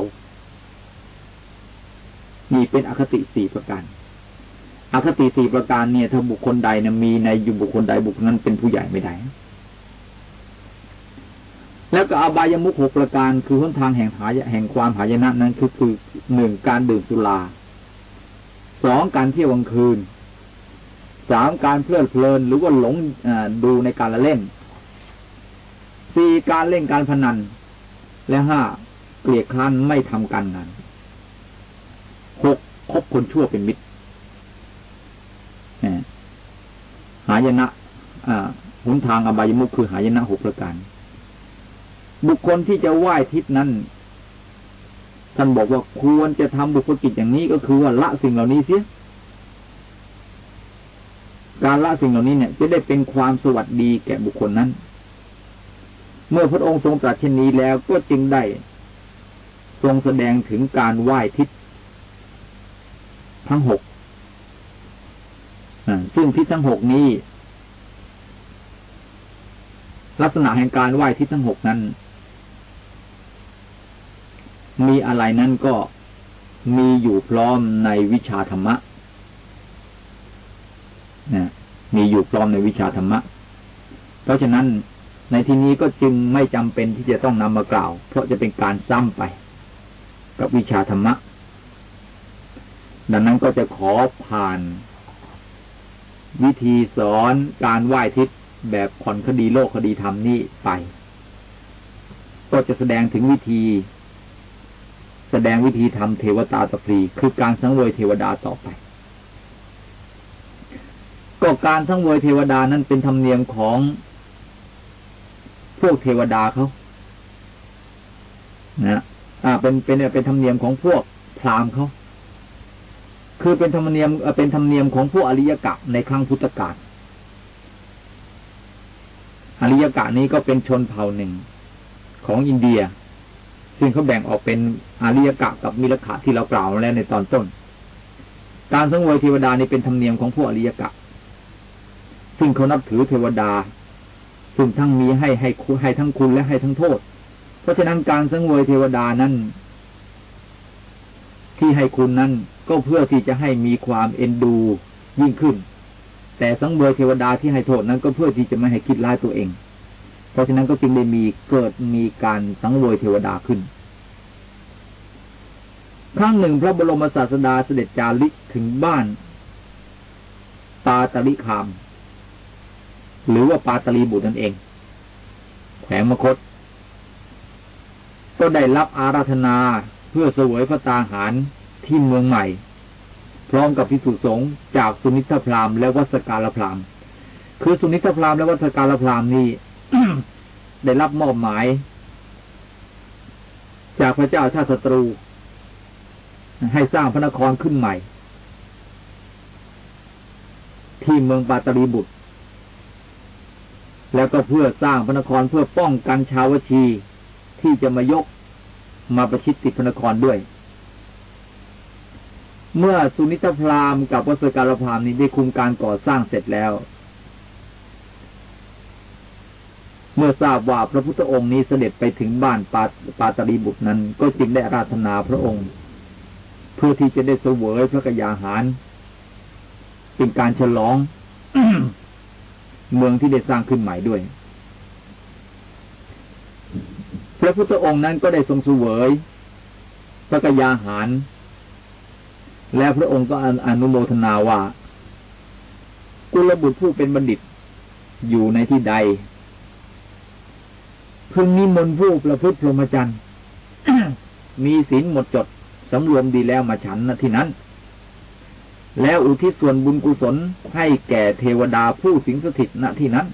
นี่เป็นอคติสี่ประการ อคติสี่ประการเนี่ย ถ้าบุคคลใดนะมีในอยู่บุคคลใดบุคคลนั้นเป็นผู้ใหญ่ไม่ได้ แล้วก็อบายมุขหกประการคือหนทางแห่งหายแห่งความหายนะนั้นคือคือหนึ่งการดื่มสุราสองการเที่ยวกลางคืนสามการเพลิดเพลินหรือว่าหลงดูในการละเล่นสี่การเล่นการพนัน และห้าเกลียดคร้านไม่ทำการงานหกคบคนชั่วเป็นมิตรหายนะหนทางอบายมุขคือหายนะหกประการ บุคคลที่จะไหว้ทิศนั้น ท่านบอกว่าควรจะทำบุคกิจอย่างนี้ก็คือว่าละสิ่งเหล่านี้เสีย การละสิ่งเหล่านี้เนี่ย จะได้เป็นความสวัสดีแก่บุคคลนั้น เมื่อพระองค์ทรงตรัสเช่นนี้แล้วก็จึงได้ทรงแสดงถึงการไหว้ทิศทั้งหกซึ่งทิศทั้งหกนี้ ลักษณะแห่งการไหว้ทิศทั้งหกนั้น มีอะไรนั้นก็มีอยู่พร้อมในวิชาธรรมะนะมีอยู่พร้อมในวิชาธรรมะ เพราะฉะนั้นในที่นี้ก็จึงไม่จำเป็นที่จะต้องนำมากล่าว เพราะจะเป็นการซ้ำไป กับวิชาธรรมะ ดังนั้นก็จะขอผ่าน วิธีสอนการไหว้ทิศ แบบขอนคดีโลกคดีธรรมนี่ไป ก็จะแสดงถึงวิธี แสดงวิธีทำเทวตาตะพรีคือการสังเวยเทวดาต่อไป ก็การสังเวยเทวดานั้นเป็นธรรมเนียมของพวกเทวดาเขานะอ่า เป็นเป็นเป็นธรรมเนียมของพวกพราหมณ์เขาคือเป็นธรรมเนียมเป็นธรรมเนียมของผู้อริยกะในครั้งพุทธกาล อริยกะนี้ก็เป็นชนเผ่าหนึ่งของอินเดีย ซึ่งเขาแบ่งออกเป็นอริยกะกับมิลขะที่เรากล่าวแล้วในตอนต้น การสังเวยเทวดานี่เป็นธรรมเนียมของผู้อริยกะ ซึ่งเขานับถือเทวดา ซึ่งทั้งมีให้ให้ให้ทั้งคุณและให้ทั้งโทษ เพราะฉะนั้นการสังเวยเทวดานั้นที่ให้คุณนั้นก็เพื่อที่จะให้มีความเอ็นดูยิ่งขึ้น แต่สังเวยเทวดาที่ให้โทษนั้นก็เพื่อที่จะไม่ให้คิดร้ายตัวเอง เพราะฉะนั้นก็จึงได้มีเกิดมีการสังเวยเทวดาขึ้น ครั้งหนึ่งพระบรมศาสดาเสด็จจาริกถึงบ้าน ปาตลิคาม หรือว่าปาตลีบุตรนั่นเอง แขวงมคต ก็ได้รับอาราธนาเพื่อเสวยพระตาหารที่เมืองใหม่ ร้อมกับพิสุสงฆ์จากสุนิทพรามและวัสการพรามคือสุนิทพรามและวัสการพรามนี้ได้รับมอบหมาย จากพระเจ้าชาติศัตรู ให้สร้างพระนครขึ้นใหม่ ที่เมืองปาตรีบุตร แล้วก็เพื่อสร้างพระนครเพื่อป้องกันชาวชีที่จะมายกมาประชิดติดพระนครด้วย เมื่อสุนิตพราหมณ์กับวสการพราหมณ์นี้ได้คุมการก่อสร้างเสร็จแล้ว เมื่อทราบว่าพระพุทธองค์นี้เสด็จไปถึงบ้านปาปาตรีบุตรนั้น ก็จึงได้ราธนาพระองค์ เพื่อที่จะได้เสวยพระกยาหาร เป็นการฉลองเมืองที่ได้สร้างขึ้นใหม่ด้วย พระพุทธองค์นั้นก็ได้ทรงสวยพระกยาหาร และพระองค์ก็อนุโมทนาว่า กุลบุตรผู้เป็นบัณฑิตอยู่ในที่ใดพึงนิมนต์ผู้ประพฤติพรหมจรรย์มีศีลหมดจดสำรวมดีแล้วมาฉันณที่นั้น แล้วอุทิศส่วนบุญกุศลให้แก่เทวดาผู้สิงสถิตณที่นั้น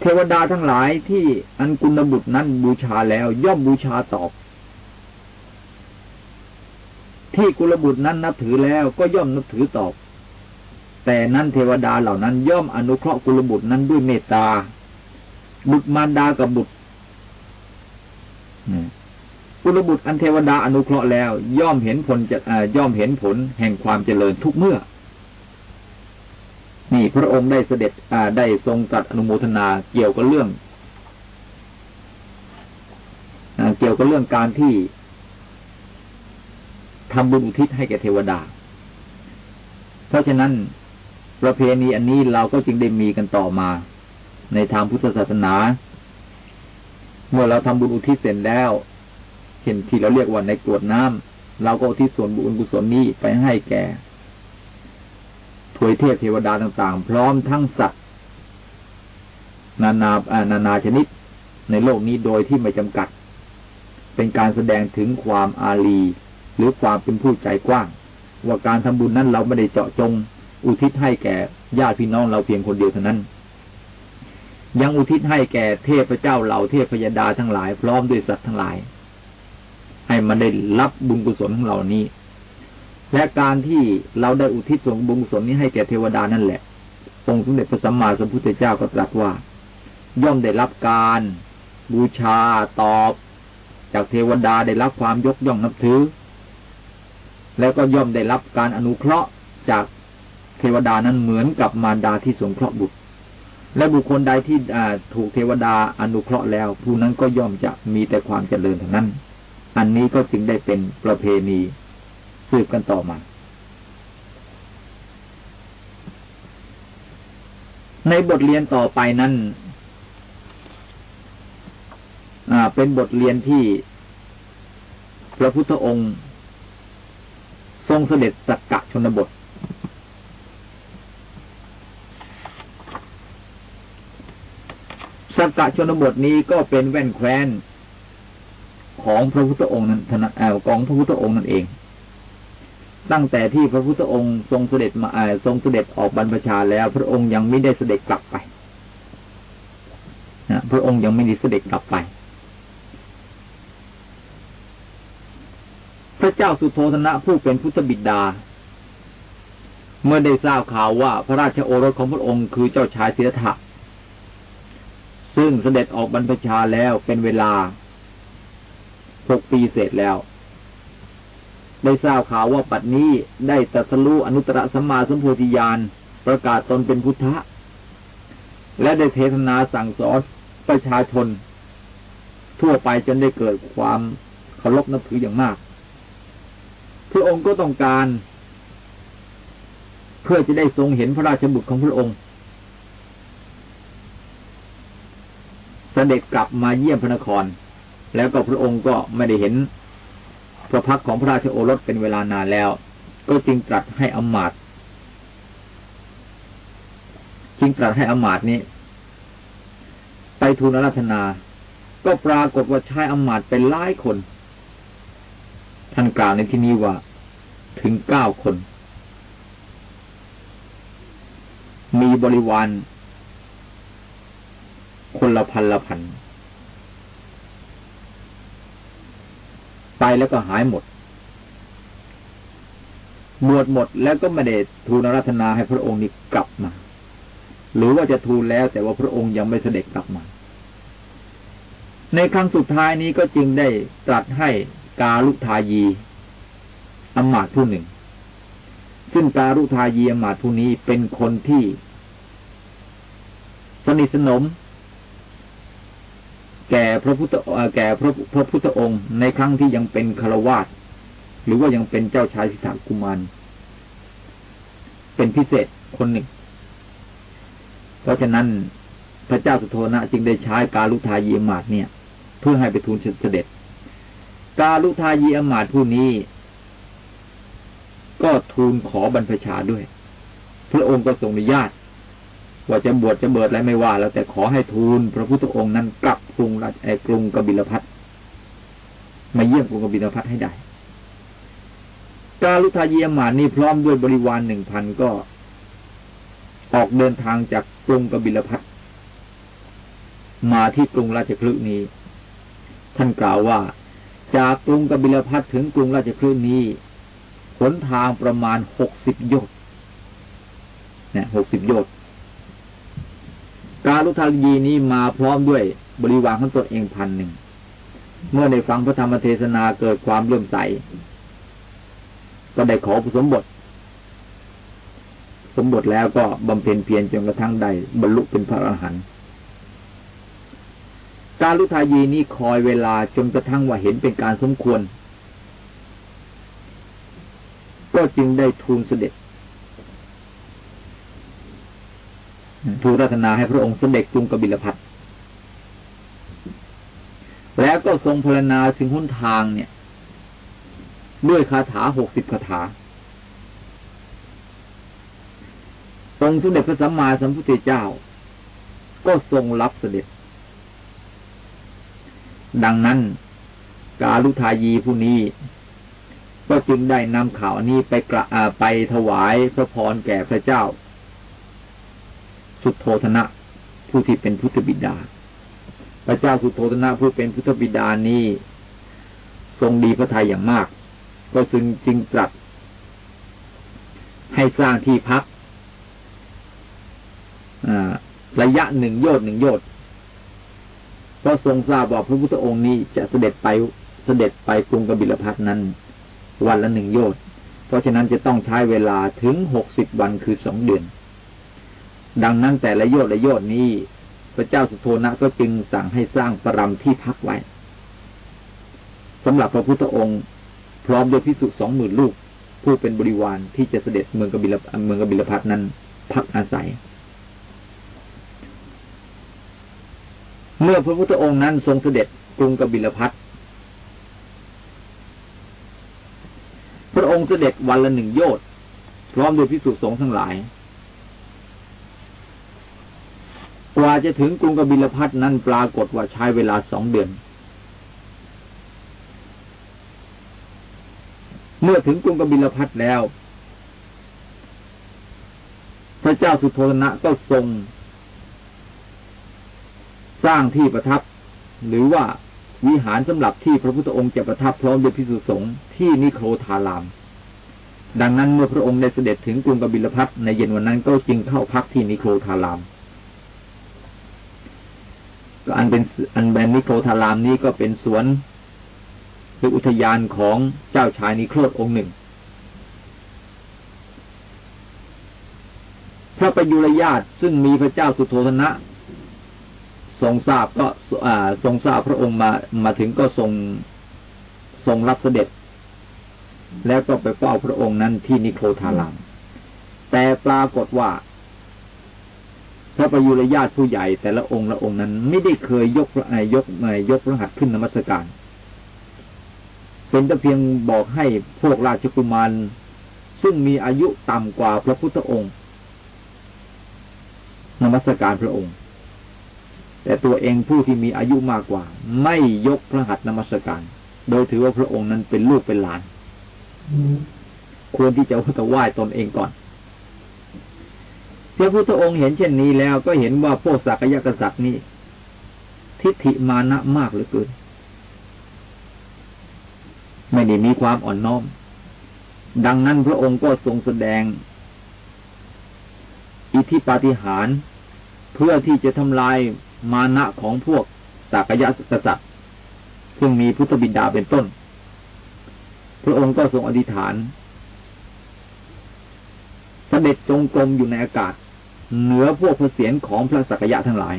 เทวดาทั้งหลายที่อันกุณบุตรนั้นบูชาแล้วย่อมบูชาตอบ ที่กุลบุตรนั้นนับถือแล้วก็ย่อมนับถือตอบ แต่นั้นเทวดาเหล่านั้นย่อมอนุเคราะห์กุลบุตรนั้นด้วยเมตตา บุตรมารดากับบุตรกุลบุตรอันเทวดาอนุเคราะห์แล้ว ย่อมเห็นผลจะย่อมเห็นผลแห่งความเจริญทุกเมื่อ นี่พระองค์ได้เสด็จได้ทรงตรัสอนุโมทนาเกี่ยวกับเรื่องเกี่ยวกับเรื่องการที่ ทำบุญอุทิศให้แก่เทวดา เพราะฉะนั้นประเพณีอันนี้เราก็จึงได้มีกันต่อมา ในทางพุทธศาสนา เมื่อเราทำบุญอุทิศเสร็จแล้วเห็นที่เราเรียกว่าในกรวดน้ำเราก็อุทิศส่วนบุญกุศลนี้ไปให้แก่ถวยเทพเทวดาต่างๆ พร้อมทั้งสัตว์นานานานาชนิดในโลกนี้โดยที่ไม่จำกัด เป็นการแสดงถึงความอารี หรือความเป็นผู้ใจกว้าง ว่าการทำบุญนั้นเราไม่ได้เจาะจง อุทิศให้แก่ญาติพี่น้องเราเพียงคนเดียวเท่านั้น ยังอุทิศให้แก่เทพเจ้าเหล่าเทพพยดาทั้งหลาย พร้อมด้วยสัตว์ทั้งหลาย ให้มันได้รับบุญกุศลของเรานี้ และการที่เราได้อุทิศส่งบุญกุศลนี้ให้แก่เทวดานั่นแหละองค์สมเด็จพระสัมมาสัมพุทธเจ้าก็ตรัสว่า ย่อมได้รับการบูชาตอบ จากเทวดาได้รับความยกย่องนับถือ แล้วก็ย่อมได้รับการอนุเคราะห์จากเทวดานั้นเหมือนกับมารดาที่สงเคราะห์บุตร และบุคคลใดที่ถูกเทวดาอนุเคราะห์แล้ว ผู้นั้นก็ย่อมจะมีแต่ความเจริญเท่านั้น อันนี้ก็จึงได้เป็นประเพณีสืบกันต่อมา ในบทเรียนต่อไปนั้นเป็นบทเรียนที่พระพุทธองค์ ทรงเสด็จสักกะชนบท สักกะชนบทนี้ก็เป็นแว่นแคว้นของพระพุทธองค์นั้นถนัดแอลกองพระพุทธองค์นั่นเอง ตั้งแต่ที่พระพุทธองค์ทรงเสด็จมาทรงเสด็จออกบรรพชาแล้ว พระองค์ยังไม่ได้เสด็จกลับไปนะพระองค์ยังไม่ได้เสด็จกลับไป พ ระเจ้าสุโธธนะผู้เป็นพุทธบิดา เมื่อได้ทราบข่าวว่าพระราชโอรสของพระองค์คือเจ้าชายเสิทธัตถะซึ่งเสด็จออกบรรพชาแล้วเป็นเวลาหกปีเสร็จแล้ว ได้ทราบข่าวว่าปัดนี้ได้ตัสรู้อนุตตรสัมมาสัมโพธิญาณประกาศตนเป็นพุทธะ และได้เทศนาสั่งสอนประชาชน ทั่วไปจนได้เกิดความเคารพนับถืออย่างมาก พระองค์ก็ต้องการ เพื่อจะได้ทรงเห็นพระราชบุตรของพระองค์ เสด็จกลับมาเยี่ยมพระนคร แล้วก็พระองค์ก็ไม่ได้เห็น พระพักของพระราชโอรสเป็นเวลานานแล้ว ก็จึงตรัสให้อมาตจึงตรัสให้อมาตนี้ ไปทูลราธนา ก็ปรากฏว่าชายอมาตเป็นหลายคน กล่าวในที่นี้ว่า ถึงเก้าคน มีบริวาร คนละพันละพัน ไปแล้วก็หายหมดบวชหมดแล้วก็ไม่ได้ทูลรัตนาให้พระองค์นี้กลับมา หรือว่าจะทูลแล้วแต่ว่าพระองค์ยังไม่เสด็จกลับมา ในครั้งสุดท้ายนี้ก็จึงได้ตรัสให้กาลุทายี อมาตผู้หนึ่ง ซึ่งกาลุทายีอมาตผู้นี้เป็นคนที่ สนิทสนม แก่พระพุทธแก่พระพระพุทธองค์ในครั้งที่ยังเป็นคารวาสหรือว่ายังเป็นเจ้าชายสิทธากุมารเป็นพิเศษคนหนึ่ง เพราะฉะนั้นพระเจ้าสุโธนะจึงได้ใช้กาลุทายีอมาตเนี่ย เพื่อให้ไปทูลเสด็จ กาลุทายีอมาตผู้นี้ ก็ทูลขอบรรพชาด้วย พระองค์ก็ทรงอนุญาต ว่าจะบวชจะเบิดอะไรไม่ว่า แล้วแต่ขอให้ทูล พระพุทธองค์นั้นกลับกรุงราชกรุงกบิลพัทมาเยี่ยมกรุงกบิลพัทให้ได้กาลุทาเยียมานี่พร้อมด้วยบริวารหนึ่งพันก็ ออกเดินทางจากกรุงกบิลพัทมาที่กรุงราชคลึนี้ ท่านกล่าวว่า จากกรุงกบิลพัทถึงกรุงราชคลึนี้ หนทางประมาณหกสิบโยชน์หกสิบโยชน์กาลุทายีนี้มาพร้อมด้วยบริวารของตนเองพันหนึ่ง เมื่อได้ฟังพระธรรมเทศนาเกิดความเลื่อมใส ก็ได้ขอผสมบท สมบทแล้วก็บำเพ็ญเพียรจนกระทั่งได้บรรลุเป็นพระอรหันต์กาลุทายีนี้คอยเวลาจนกระทั่งว่าเห็นเป็นการสมควร ก็จึงได้ทูลเสด็จทูลรัตนาให้พระองค์เสด็จกรุงกบิลพัทแล้วก็ทรงพรรณนาถึงหุนทางเนี่ย ด้วยคาถาหกสิบคาถาทรงสมเด็จพระสัมมาสัมพุทธเจ้า ก็ทรงรับเสด็จ ดังนั้น กาลุทายีผู้นี้ ก็จึงได้นำข่าวนี้ไปกระไปถวายพระพรแก่พระเจ้า สุโทธนะผู้ที่เป็นพุทธบิดา พระเจ้าสุโธทนะผู้เป็นพุทธบิดานี้ทรงดีพระทัยอย่างมาก ก็จึงจึงตรัสให้สร้างที่พักระยะหนึ่งโยชน์หนึ่งโยชน์ก็ทรงทราบว่าพระพุทธองค์นี้จะเสด็จไปเสด็จไปกรุงกบิลพัทนั้น วันละหนึ่งโยชน์เพราะฉะนั้นจะต้องใช้เวลาถึงหกสิบวันคือสองเดือน ดังนั้นแต่ละโยชน์ละโยชน์นี้ พระเจ้าสุโธนะก็จึงสั่งให้สร้างประรำที่พักไว้สำหรับพระพุทธองค์พร้อมด้วยพิสุสองหมื่นลูก ผู้เป็นบริวารที่จะเสด็จเมืองกบิลเมืองกบิลพัทนั้น พักอาศัย เมื่อพระพุทธองค์นั้นทรงเสด็จกรุงกบิลพัท พระองค์เสด็จวันละหนึ่งโยชน์พร้อมด้วยพิสุสงฆ์ทั้งหลาย กว่าจะถึงกรุงกบิลพัทนั้นปรากฏว่าใช้เวลาสองเดือน เมื่อถึงกรุงกบิลพัทแล้ว พระเจ้าสุโธนะก็ทรง สร้างที่ประทับ หรือว่า วิหารสำหรับที่พระพุทธองค์จะประทับพร้อมด้วยพิสุสงฆ์ที่นิโครธาราม ดังนั้นเมื่อพระองค์ได้เสด็จถึงกรุงกบิลพัทในเย็นวันนั้นก็จึงเข้าพักที่นิโครธารามก็อันเป็นอันแบนนิโครธารามนี้ก็เป็นสวนหรืออุทยานของเจ้าชายนิโครธองค์หนึ่ง พระประยุรญาตซึ่งมีพระเจ้าสุโธธนะ ทรงทราบก็ทรงทราบพระองค์มามาถึงก็ทรงทรงรับเสด็จ แล้วก็ไปเฝ้าพระองค์นั้นที่นิโครธารามแต่ปรากฏว่าพระประยุรญาติผู้ใหญ่แต่ละองค์ละองค์นั้น ไม่ได้เคยยกยกยกพระหัตถ์ขึ้นนมัสการ เป็นแต่เพียงบอกให้พวกราชกุมารซึ่งมีอายุต่ำกว่าพระพุทธองค์นมัสการพระองค์ แต่ตัวเองผู้ที่มีอายุมากกว่า ไม่ยกพระหัตถ์นมัสการ โดยถือว่าพระองค์นั้นเป็นลูกเป็นหลานควรที่จะจะไหว้ตนเองก่อนพระพุทธองค์เห็นเช่นนี้แล้ว ก็เห็นว่าพวกสักยกษัตริย์นี้ ทิฏฐิมานะมากเหลือเกินไม่ได้มีความอ่อนน้อม ดังนั้นพระองค์ก็ทรงแสดง อิทธิปาฏิหาริย์ เพื่อที่จะทำลายมานะของพวกสากยะกษัตริย์ซึ่งมีพุทธบิดาเป็นต้น พระองค์ก็ทรงอธิษฐานสเสด็จจงกรมอยู่ในอากาศ เหนือพวกพระเศียรของพระสักยะทั้งหลาย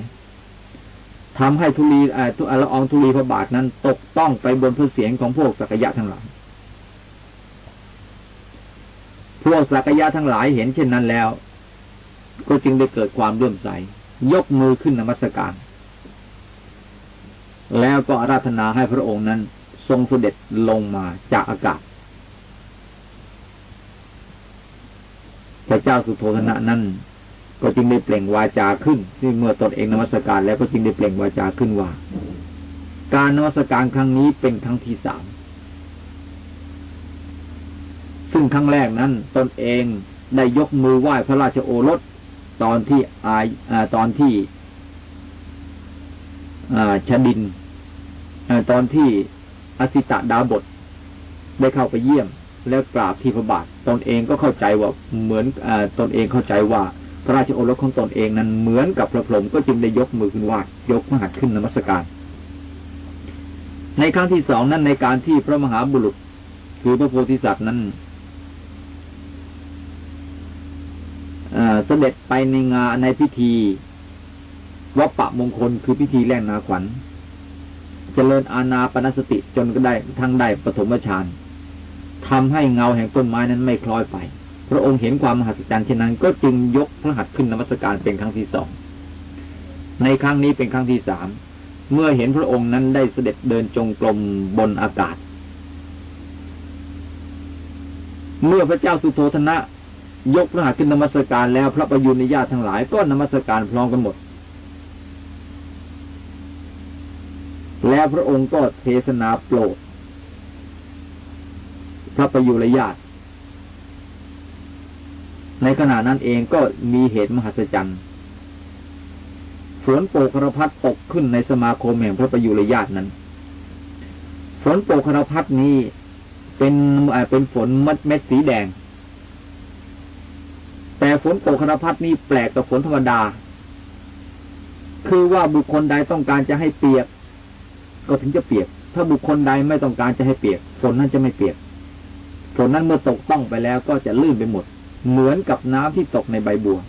ทำให้ทุลีทุอละอองทุลีพระบาทนั้น ตกต้องไปบนพระเศียรของพวกสักยะทั้งหลาย พวกสักยะทั้งหลายเห็นเช่นนั้นแล้ว ก็จึงได้เกิดความเลื่อมใส ยกมือขึ้นนมัสการ แล้วก็อาราธนาให้พระองค์นั้น ทรงเสด็จลงมาจากอากาศ พระเจ้าสุโธธนะนั้นก็จึงได้เปล่งวาจาขึ้นที่เมื่อตนเองนมัสการแล้วก็จึงได้เปล่งวาจาขึ้นว่า การนมัสการครั้งนี้เป็นครั้งที่สาม ซึ่งครั้งแรกนั้นตนเองได้ยกมือไหว้พระราชโอรส ตอนที่อายอตอนที่ชดินอตอนที่อสิตะดาบทได้เข้าไปเยี่ยม แล้วกราบที่พระบาทตนเองก็เข้าใจว่าเหมือนอตนเองเข้าใจว่า พระราชโอรสของตนเองนั้นเหมือนกับพระพรหมก็จึงได้ยกมือขึ้นไหวยกมหัดขึ้นนมัสการ ในครั้งที่สองนั้นในการที่พระมหาบุรุษ คือพระโพธิสัตว์นั้น เสด็จไปในงานในพิธีวัปปะมงคลคือพิธีแรกนาขวัญเจริญอาณาปณสติจนก็ได้ทั้งได้ปฐมฌานทำให้เงาแห่งต้นไม้นั้นไม่คล้อยไป พระองค์เห็นความมหัศจรรย์เช่นนั้น ก็จึงยกพระหัตถ์ขึ้นนมัสการเป็นครั้งที่สอง ในครั้งนี้เป็นครั้งที่สาม เมื่อเห็นพระองค์นั้นได้เสด็จเดินจงกรมบนอากาศ เมื่อพระเจ้าสุโธธนะ ยกพระหัตถ์ขึ้นนมัสการแล้วพระประยุรญาติทั้งหลายก็นมัสการพร้อมกันหมด แล้วพระองค์ก็เทศนาโปรด พระประยุรญาติ ในขณะนั้นเองก็มีเหตุมหัศจรรย์ฝนโปกรพัดตกขึ้นในสมาคมแห่งพระประยุรญาตินั้น ฝนโปกรพัดนี้เป็นเป็นฝนมัดเม็ดสีแดง ฝนโปกรพัดนี้แปลกกับฝนธรรมดา คือว่าบุคคลใดต้องการจะให้เปียก ก็ถึงจะเปียก ถ้าบุคคลใดไม่ต้องการจะให้เปียก ฝนนั้นจะไม่เปียก ฝนนั้นเมื่อตกต้องไปแล้วก็จะลื่นไปหมด เหมือนกับน้ำที่ตกในใบบัว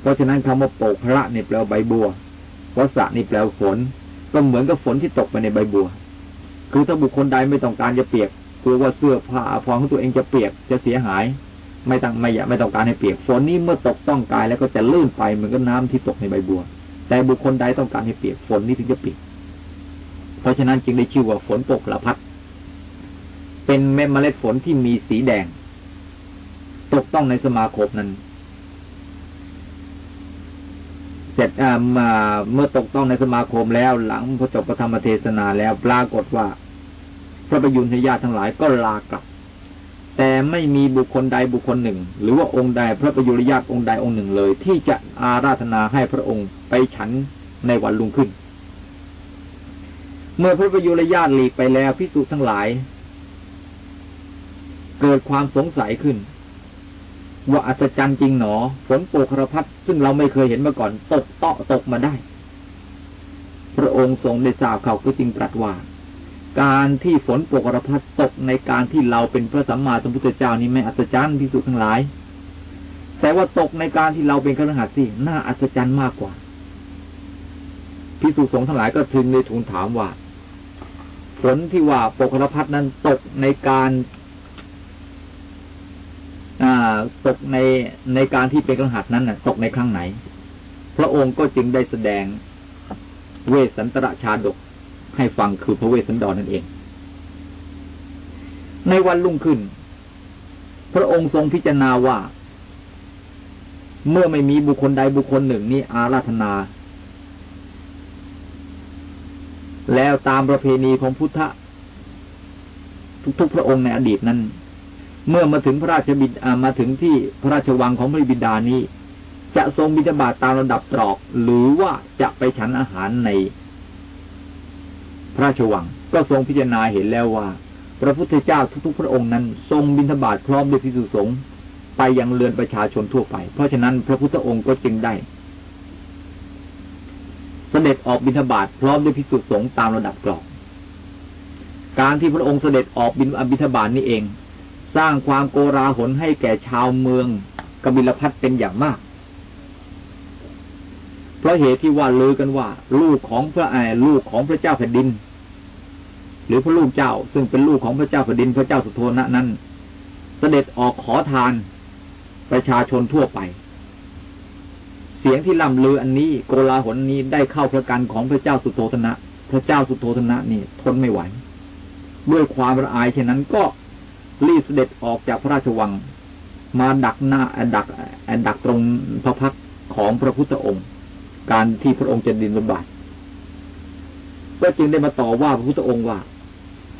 เพราะฉะนั้นคำว่าโปกพระนี่แปลว่าใบบัววัสะนี่แปลว่าฝน ก็เหมือนกับฝนที่ตกไปในใบบัว คือถ้าบุคคลใดไม่ต้องการจะเปียกกลัวว่าเสื้อผ้าอาภรณ์ของตัวเองจะเปียกจะเสียหาย ไม่ต้องไม่อยากไม่ต้องการให้เปียกฝนนี้เมื่อตกต้องกายแล้วก็จะลื่นไปเหมือนกับน้ำที่ตกในใบบัว แต่บุคคลใดต้องการให้เปียกฝนนี้ถึงจะเปียกเพราะฉะนั้นจึงได้ชื่อว่าฝนตกละพัดเป็นเม็ดเมล็ดฝนที่มีสีแดง ตกต้องในสมาคมนั้น เสร็จเมื่อตกต้องในสมาคมแล้วหลังพอจบพระธรรมเทศนาแล้วปรากฏว่า พระประยุนทญาทั้งหลายก็ลากลับ แต่ไม่มีบุคคลใดบุคคลหนึ่ง หรือว่าองค์ใดพระประยุรญาตองค์ใดองค์หนึ่งเลย ที่จะอาราธนาให้พระองค์ไปฉันในวันลุงขึ้น เมื่อพระประยุรญาตหลีกไปแล้วพิสุทั้งหลาย เกิดความสงสัยขึ้น ว่าอัศจรรย์จริงหนอฝนโปกรพัดซึ่งเราไม่เคยเห็นมาก่อน ตกเตาะตกมาได้ พระองค์ทรงได้ทราบเขาก็จึงตรัสว่า การที่ฝนโปกรพัดตกในการที่เราเป็นพระสัมมาสัมพุทธเจ้านี้ไม่อัศจรรย์ที่สุดทั้งหลาย แต่ว่าตกในการที่เราเป็นครหัสสิน่าอัศจรรย์มากกว่าพิสุสงฆ์ทั้งหลายก็ถึงในทูลถามว่า ฝนที่ว่าโปกรพัดนั้นตกในการตกในในการที่เป็นกระหัสนั้นตกในครั้งไหน พระองค์ก็จึงได้แสดงเวสันตระชาดก ให้ฟังคือพระเวสสันดรนั่นเอง ในวันรุ่งขึ้น พระองค์ทรงพิจารณาว่า เมื่อไม่มีบุคคลใดบุคคลหนึ่งนี้อาราธนา แล้วตามประเพณีของพุทธทุกๆพระองค์ในอดีตนั้น เมื่อมาถึงพระราชบิดามาถึงที่พระราชวังของพระบิดานี้ จะทรงบิณฑบาตตามระดับตรอก หรือว่าจะไปฉันอาหารใน ระราชวัง ก็ทรงพิจารณาเห็นแล้วว่า พระพุทธเจ้าทุก ๆ พระองค์นั้น ทรงบิณฑบาตพร้อมด้วยพิสุสงฆ์ไปยังเรือนประชาชนทั่วไป เพราะฉะนั้นพระพุทธองค์ก็จึงได้เสด็จออกบิณฑบาตพร้อมด้วยพิสุสงฆ์ตามระดับกรอบการที่พระองค์เสด็จออกบิณฑบาตนี้เอง สร้างความโกราหลให้แก่ชาวเมืองกบิลพัทเป็นอย่างมาก เพราะเหตุที่ว่าลือกันว่า ลูกของพระแอลูกของพระเจ้าแผ่นดิน หรือพระลูกเจ้า ซึ่งเป็นลูกของพระเจ้าแผ่นดินพระเจ้าสุโธนะนั้น เสด็จออกขอทานประชาชนทั่วไป เสียงที่ล่ำลืออันนี้โกลาหลนี้ได้เข้าพระกันของพระเจ้าสุโธธนะ พระเจ้าสุโธธนะนี่ทนไม่ไหวด้วยความระอายเช่นนั้นก็รีบเสด็จออกจากพระราชวัง มาดักหน้าดักดักตรงพระพักของพระพุทธองค์ การที่พระองค์จะดินบาตก็จึงได้มาต่อว่าพระพุทธองค์ว่า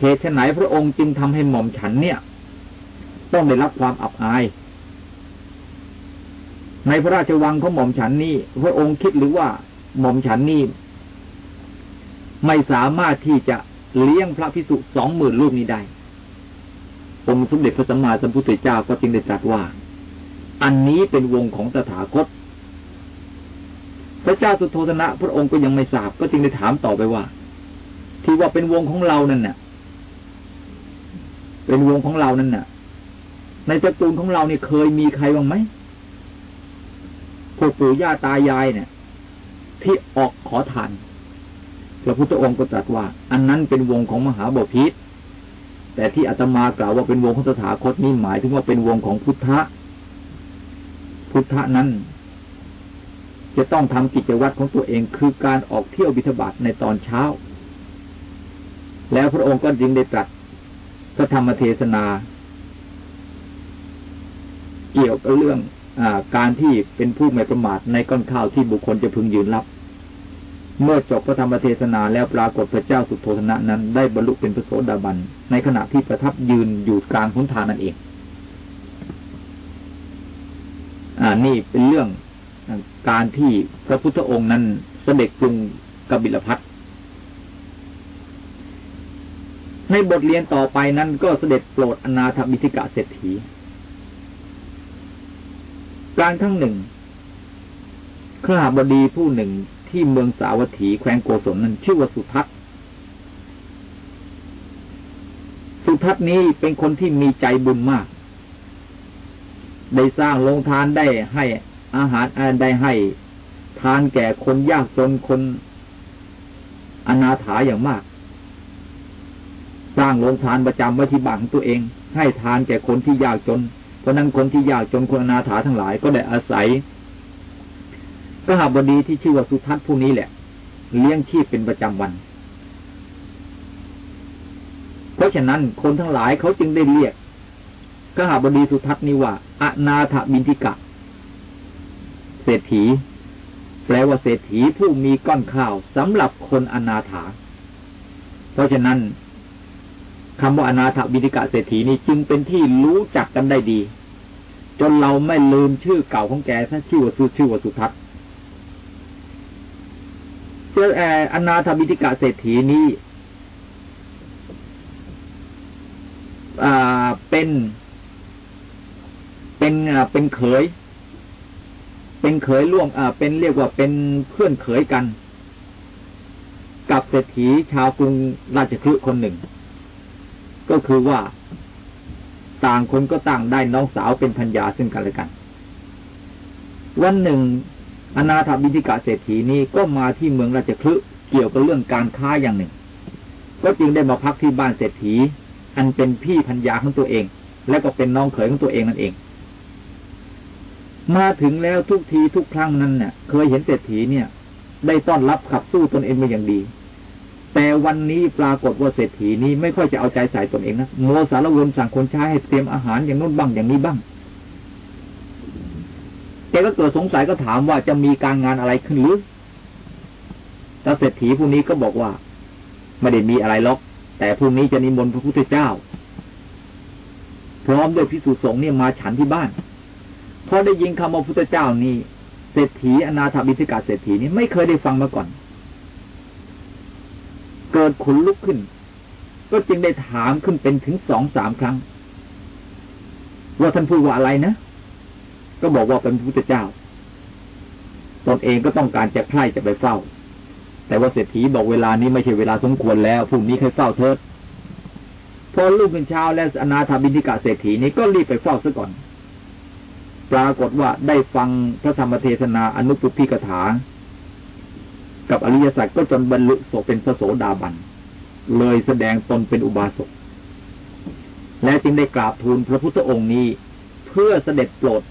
เหตุไหนพระองค์จึงทำให้หม่อมฉันเนี่ย ต้องได้รับความอับอาย ในพระราชวังของหม่อมฉันนี่พระองค์คิดหรือว่าหม่อมฉันนี่ไม่สามารถที่จะเลี้ยงพระพิสุสองหมื่นรูปนี้ได้องค์สมเด็จพระสัมมาสัมพุทธเจ้าก็จึงได้ตรัสว่า อันนี้เป็นวงของตถาคต พระเจ้าสุโธธนะ พระองค์ก็ยังไม่ทราบก็จึงได้ถามต่อไปว่า ที่ว่าเป็นวงของเรานั่นน่ะ เป็นวงของเรานั่นน่ะ ในตระกูลของเราเนี่ยเคยมีใครบ้างไหมพวกปู่ย่าตายายเนี่ย ที่ออกขอทานพระพุทธองค์ก็ตรัสว่า อันนั้นเป็นวงของมหาบพิษแต่ที่อาตมากล่าวว่าเป็นวงของสถาคตนี่หมายถึงว่าเป็นวงของพุทธะพุทธะนั้น จะต้องทำกิจวัตรของตัวเองคือการออกเที่ยวบิณฑบาตในตอนเช้า แล้วพระองค์ก็จึงได้ตรัส ระธรรมเทศนา เกี่ยวกับเรื่องอการที่เป็นผู้ไม่ประมาทในก้อนข้าวที่บุคคลจะพึงยืนรับ เมื่อจบพระธรรมเทศนาแล้วปรากฏพระเจ้าสุโธธนะนั้น ได้บรรลุเป็นพระโสดาบัน ในขณะที่ประทับยืนอยู่กลางพุนทานนั่นเอง อ่านี่เป็นเรื่องการที่พระพุทธองค์นั้นเสด็จกรุงกบิลพัท ในบทเรียนต่อไปนั้นก็เสด็จโปรดอนาถบิธิกะเศรษฐีการทั้งหนึ่งข้าบดีผู้หนึ่งที่เมืองสาวัตถีแคว้นโกศลนั้นชื่อว่าสุทัศน์สุทัศน์นี้เป็นคนที่มีใจบุญมาก ได้สร้างโรงทานได้ให้อาหารได้ให้ทานแก่คนยากจนคนอนาถาอย่างมาก ร้างโรงทานประจำไว้ที่บ้านของตัวเอง ให้ทานแก่คนที่ยากจน เพราะนั้นคนที่ยากจนคนอนาถาทั้งหลายก็ได้อาศัยก็หาบดีที่ชื่อว่าสุทัศน์ผู้นี้แหละ เลี้ยงชีพเป็นประจำวัน เพราะฉะนั้นคนทั้งหลายเขาจึงได้เรียกก็หาบดีสุทัศน์นี้ว่าอนาถบินทิกะ เศรษฐี แปลว่าเศรษฐีผู้มีก้อนข้าวสำหรับคนอนาถา เพราะฉะนั้น คำว่าอนาถบินิกะเศรษฐีนี้จึงเป็นที่รู้จักกันได้ดี จนเราไม่ลืมชื่อเก่าของแกถ้านชื่อว่าสุชื่อว่าสุทัศน์เจ้าแออนาถบิติกะเศรษฐีนี้เป็น เป็นเป็นเขย เป็นเขยร่วมเป็นเรียกว่าเป็นเพื่อนเขยกัน กับเศรษฐีชาวกรุงราชคฤห์คนหนึ่ง ก็คือว่า ต่างคนก็ต่างได้น้องสาวเป็นพัญญาซึ่งกันและกัน วันหนึ่ง อนาถบินิกาเศรษฐีนี้ก็มาที่เมืองราชคลึเกี่ยวกับเรื่องการค้าอย่างหนึ่ง ก็จึงได้มาพักที่บ้านเศรษฐี อันเป็นพี่พัญญาของตัวเอง และก็เป็นน้องเขยของตัวเองนั่นเอง มาถึงแล้วทุกทีทุกครั้งนั้นเนี่ยเคยเห็นเศรษฐีเนี่ย ได้ต้อนรับขับสู้ตนเองมาอย่างดี แต่วันนี้ปรากฏว่าเศรษฐีนี้ไม่ค่อยจะเอาใจใส่ตนเองนะโมสารวนสั่งคนใช้ให้เตรียมอาหารอย่างนู้นบ้างอย่างนี้บ้างแกก็เกิดสงสัยก็ถามว่าจะมีการงานอะไรขึ้นหรือแต่เศรษฐีผู้นี้ก็บอกว่า ไม่ได้มีอะไรล็อก แต่พรุ่งนี้จะนิมนต์พระพุทธเจ้า พร้อมด้วยพิสุสงฆ์เนี่ยมาฉันที่บ้านพอได้ยินคำว่าพุทธเจ้านี่เศรษฐีอนาถบิสิกาเศรษฐีนี่ไม่เคยได้ฟังมาก่อน เกิดขนลุกขึ้น ก็จึงได้ถามขึ้นเป็นถึงสองสามครั้ง ว่าท่านพูดว่าอะไรนะ ก็บอกว่าเป็นพระพุทธเจ้า ตนเองก็ต้องการจะใคร่จะไปเฝ้า แต่ว่าเศรษฐีบอกเวลานี้ไม่ใช่เวลาสมควรแล้วพรุ่งนี้ให้เฝ้าเถิดพอลูกเป็นเช้าและอนาถาบินิกาเศรษฐีนี้ก็รีบไปเฝ้าซะก่อน ปรากฏว่าได้ฟังพระธรรมเทศนาอนุปุพิกถา กับอริยสัจก็จนบรรลุโสเป็นพระโสดาบัน เลยแสดงตนเป็นอุบาสก และจึงได้กราบทูลพระพุทธองค์นี้ เพื่อเสด็จโปรด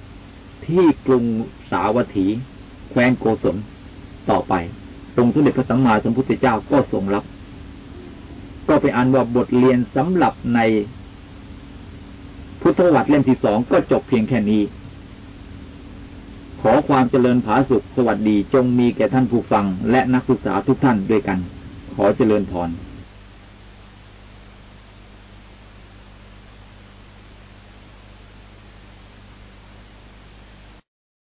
ที่กรุงสาวัตถี แคว้นโกศลต่อไป ตรงทุเดชพระสัมมาสัมพุทธเจ้าก็ทรงรับ ก็ไปอ่านว่าบทเรียนสำหรับในพุทธวัตรเล่มที่สองก็จบเพียงแค่นี้ ขอความเจริญผาสุขสวัสดีจงมีแก่ท่านผู้ฟัง และนักศึกษาทุกท่านด้วยกัน ขอเจริญพร